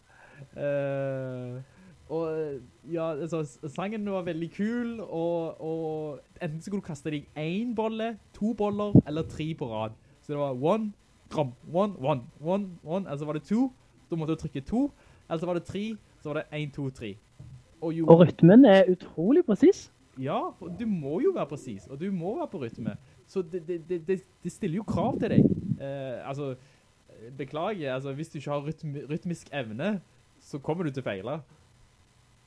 Eh, og ja, altså, sangen var veldig kul, og, og enten så kunne du kaste deg en bolle, to boller, eller tre på rad. Så det var one, kram, one, one, one, one, altså var det to, da måtte du trykke to, eller så var det tre, så var det en, to, tre. Og jo, Og rytmen er utrolig precis. ja, du må jo være presis, og du må være på rytme. Så det, det, det, det, det stiller jo krav til deg. Uh, altså, beklager, altså hvis du ikke har rytm rytmisk evne, så kommer du til å feile.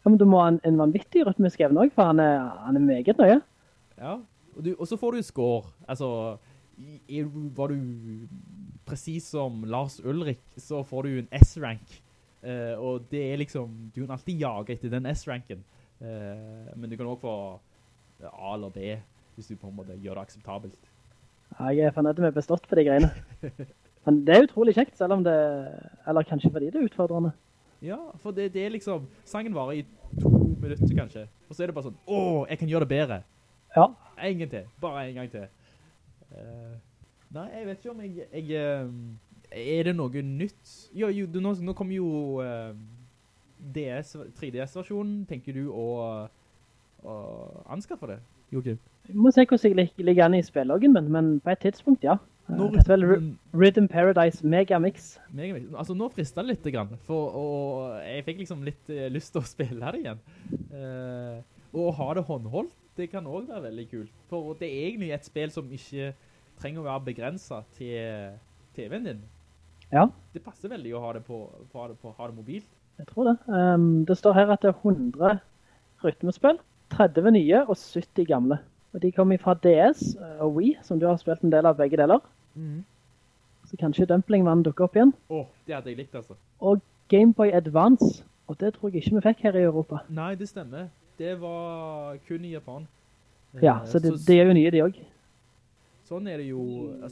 Ja, men du må ha en, en vanvittig rytmisk evne også, for han er, han er meget nøye. Ja, og, du, og så får du skår. Altså, er, var du precis som Lars Ulrik, så får du en S-rank. Eh, og det er liksom, du kan alltid jage etter den S-ranken. Eh, men du kan også få A eller B, hvis du på en måte gjør det akseptabelt. Ja, Jeg er fornøyd med bestått på de greiene. [LAUGHS] Men det er utrolig kjekt, selv om det... Eller kanskje fordi det er utfordrende. Ja, for det, det er liksom, sangen varer i to minutter kanskje. Og så er det bare sånn, åh, jeg kan gjøre det bedre. Ja. En gang til, bare en gang til. Uh, nei, jeg vet ikke om jeg, jeg uh, er det noe nytt? Jo, jo nå, nå kommer jo uh, DS, 3DS-versjonen, tenker du å, å anskaffe det? Joachim? Jeg må se hvordan jeg ligger an i spilloggen men, men på et tidspunkt, ja. Nå Det er vel Rhythm Paradise Megamix. Megamix. Altså, nå fristet det litt, grann, for og jeg fikk liksom litt eh, lyst til å [LAUGHS] spille det igjen. Uh, og å ha det håndholdt, det kan også være veldig kult. For det er egentlig et spill som ikke trenger å være begrenset til TV-en din. Ja, Det passer veldig å ha det på, på, på ha det mobilt. jeg tror det. Um, det står her at det er 100 rytmespill, 30 nye og 70 gamle. Og de kommer fra DS eh, og Wii, som du har spilt en del av begge deler. Så kanskje Dumplingman dukker opp igjen. Åh, det hadde jeg likt, altså. Og Game Boy Advance, og det tror jeg ikke vi fikk her i Europa. Nei, det stemmer. Det var kun i Japan. Ja, Eh, så det, det er jo nye de også. Sånn er det jo,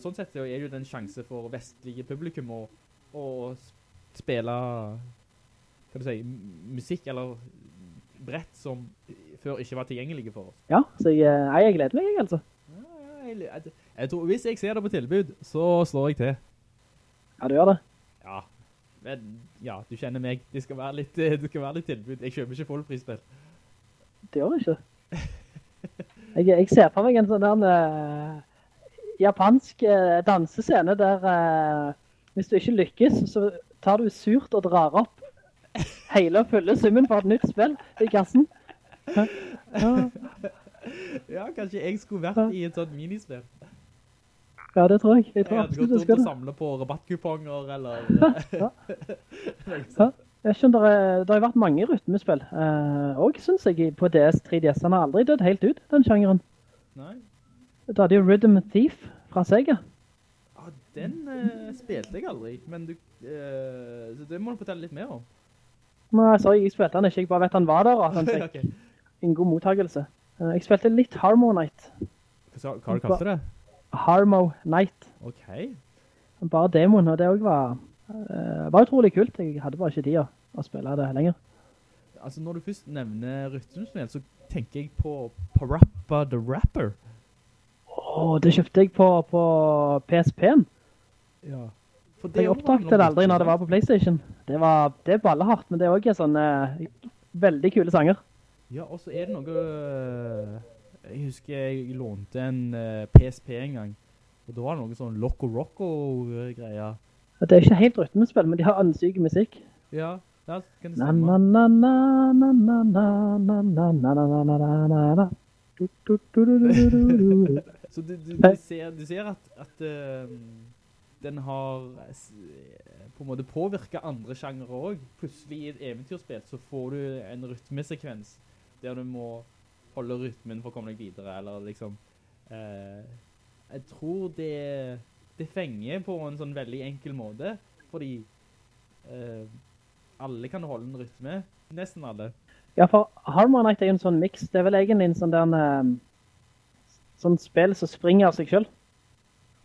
sånn sett er det jo den sjanse for vestlige publikum å, å spille, kan du si, musikk eller brett som før ikke var tilgjengelige for oss. Ja, så jeg, eh, jeg gleder meg, altså. Ja, ja, jeg, jeg, jeg tror, hvis jeg ser det på tilbud, så slår jeg til. Ja, du gjør det. Ja, men ja, du kjenner meg. Det skal være litt, eh, det skal være litt tilbud. Jeg kjøper ikke fullprisspill. Det gjør jeg ikke. Jeg, jeg ser på meg en sånn der uh, japansk uh, dansescene der uh, hvis du ikke lykkes, så tar du surt og drar opp hele og fulle summen for et nytt spill i kassen. [LAUGHS] Ja, kanskje jeg skulle vært i et sånt minispill. Ja, det tror jeg. Jeg Jeg tror hadde absolutt gått du rundt og samle på rabattkuponger, eller... [LAUGHS] Ja. Ja. Jeg skjønner, det, har jo vært mange rytmespill. Eh, og synes jeg på DS, 3DS, han har aldri dødd helt ut, den sjangeren. Nei. Da hadde jo Rhythm Thief fra Sega. Ja, den eh, spilte jeg aldri, men du... eh, det må du fortelle litt mer om. Nei, sorry, jeg spilte den ikke, jeg bare vet han var der, og at han fikk. En god mottagelse. Uh, jeg spilte litt Harmo Night. Hva, hva har du det? Harmo Night. Ok. Bare demoen, og det også var, uh, var utrolig kult. Jeg hadde bare ikke tid å, å spille det lenger. Altså, når du først nevner rytmespill, så tenker jeg på Parappa the Rapper. Åh, det kjøpte jeg på, på PSP-en. Ja. For Jeg opptakte det aldri når det var på Playstation. Det, var, det er ballehardt, men det er også sånne eh, veldig kule sanger. Ja, og så er det noe... eh, Jeg husker jeg lånte en eh, PSP en gang, og da var det noe sånn Loco Roco-greier. Det er ikke helt rytmespill, men de har ansyk musikk. Ja, ja, kan du stemme? na na na na na na na na na na na na na na du, du, du, du, du, du, du. Så du, du, du, ser, du ser at, at uh, den har på en måte påvirket andre sjanger også. Plutselig i et eventyrspill så får du en rytmesekvens der du må holde rytmen for å komme deg videre, eller liksom... eh, jeg tror det, det fenger på en sånn veldig enkel måte, fordi eh, alle kan holde en rytme, nesten alle. Ja, for Harmonite er jo en sånn mix. Det er vel egentlig en sånn der en, sånn spill som springer av seg selv.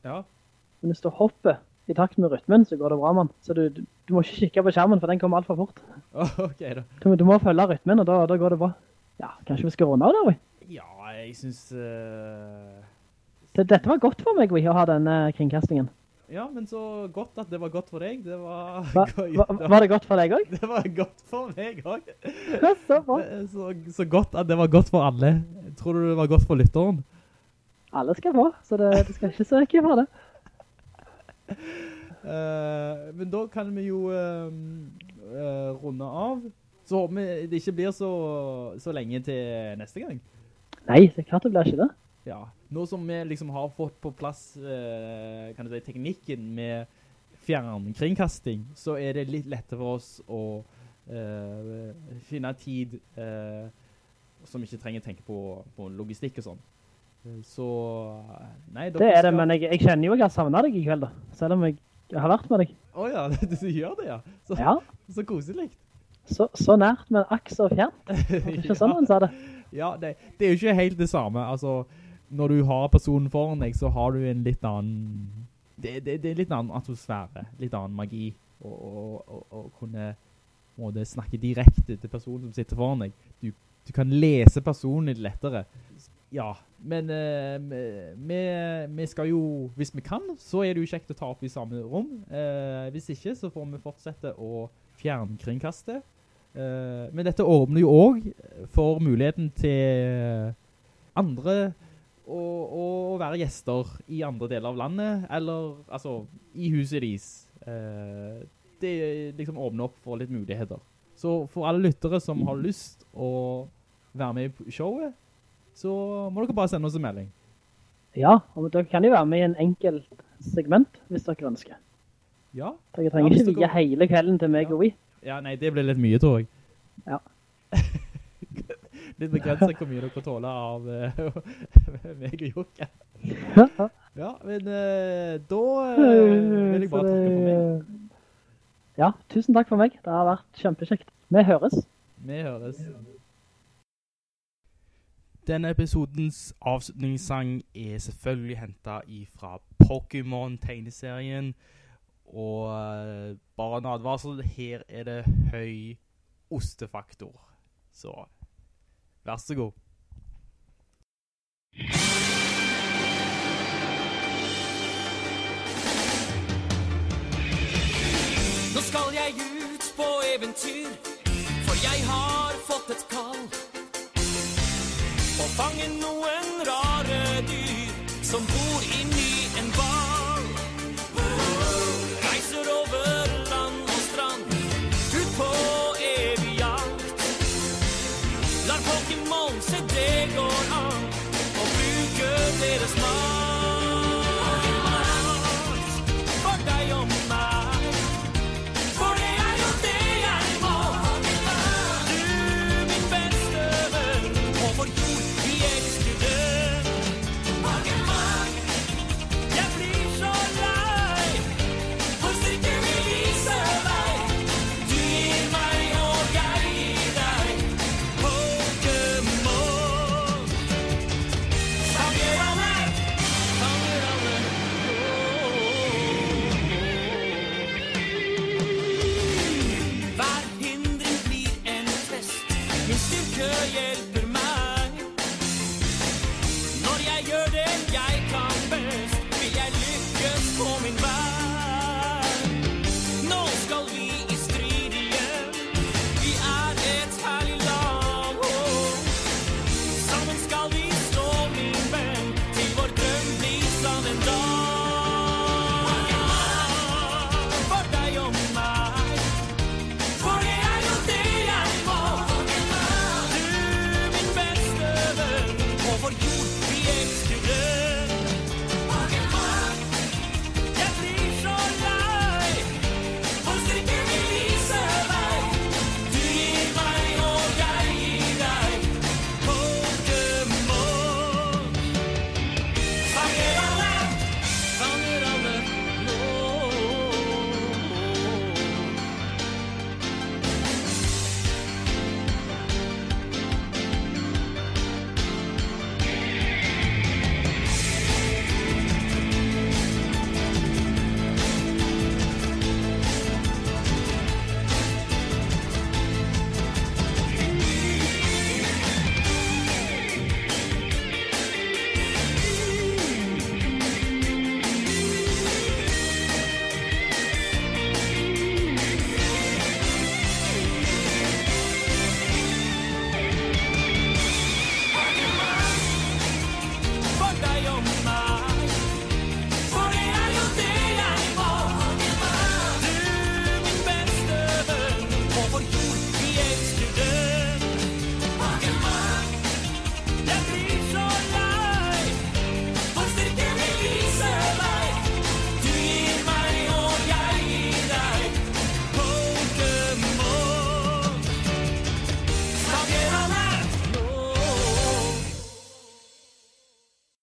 Ja, Men hvis du hopper i takt med rytmen, så går det bra, mann. Så du, du, du må ikke kikke på skjermen, for den kommer alt for fort. [LAUGHS] ok da. Du, du må følge rytmen, og da, da går det bra. Ja, kanskje vi skal runde av da, vi. Ja, jeg synes... Uh... Det, dette var godt for meg, vi, å ha denne kringkastingen. Ja, men så godt at det var godt for deg. Det var, Hva, [LAUGHS] hva, var det godt for deg også? [LAUGHS] Det var godt for meg også. Ja, så bra. Så, så godt at det var godt for alle. Tror du det var godt for lytteren? Alle skal få, så det, det skal ikke søke for det. Uh, men da kan vi jo uh, uh, runde av. Så håper vi det ikke blir så, så lenge til neste gang. Nei, det er klart det blir ikke det. Ja, nå som vi liksom har fått på plass eh, kan du si, teknikken med fjernkringkasting, så er det litt lettere for oss å uh, finne tid uh, som ikke trenger å tenke på, på logistikk og sånn. Så, nei, Det er det, skal- men jeg, jeg kjenner jo jeg har savnet deg i kveld, da. Selv om jeg, har vært med deg. Åja, du, [LAUGHS] du gjør det, ja. Så, Ja, så koselig. Så, så nært, men akk så fjernt. [LAUGHS] Ikke sånn han sa det. Ja, det, det er jo ikke helt det samme. Altså, når du har personen foran deg, så har du en litt annen... Det, det, det er litt annen atmosfære, litt annen magi. Og kunne måte, snakke direkte til personen som sitter foran deg. Du, du kan lese personen litt lettere. Ja, men uh, vi, vi skal jo, hvis vi kan, så er det jo kjekt å ta opp i samme rom. Uh, hvis ikke, så får vi fortsette å fjernkringkaste. Eh, men dette åpner jo også for muligheten til andre å, å være gjester i andre deler av landet, eller altså i huset deres. Eh, det liksom åpner opp for litt muligheter. Så for alle lyttere som har lyst å være med i showet, så må dere bare sende oss en melding. Ja, og dere kan jo være med i en enkel segment, hvis dere ønsker. Ja. Dere Ja, trenger hvis ikke dere- hele kvelden til meg Ja. og vi. Ja, nei, det ble litt mye, tror jeg. Ja. [LAUGHS] litt begrenset hvor mye dere tåler av uh, [LAUGHS] meg og Jokke. [LAUGHS] Ja, men eh, da eh, vil jeg bare takke for meg. Ja, tusen takk for meg. Det har vært kjempekjekt. Vi høres. Vi høres. Denne episodens avslutningssang er selvfølgelig hentet ifra Pokémon-tegneserien, og eh, bare en advarsel, her er det høy ostefaktor. Så, vær så god. Nå skal jeg ut på eventyr, for jeg har fått et kall. Å fange noen rare dyr som bor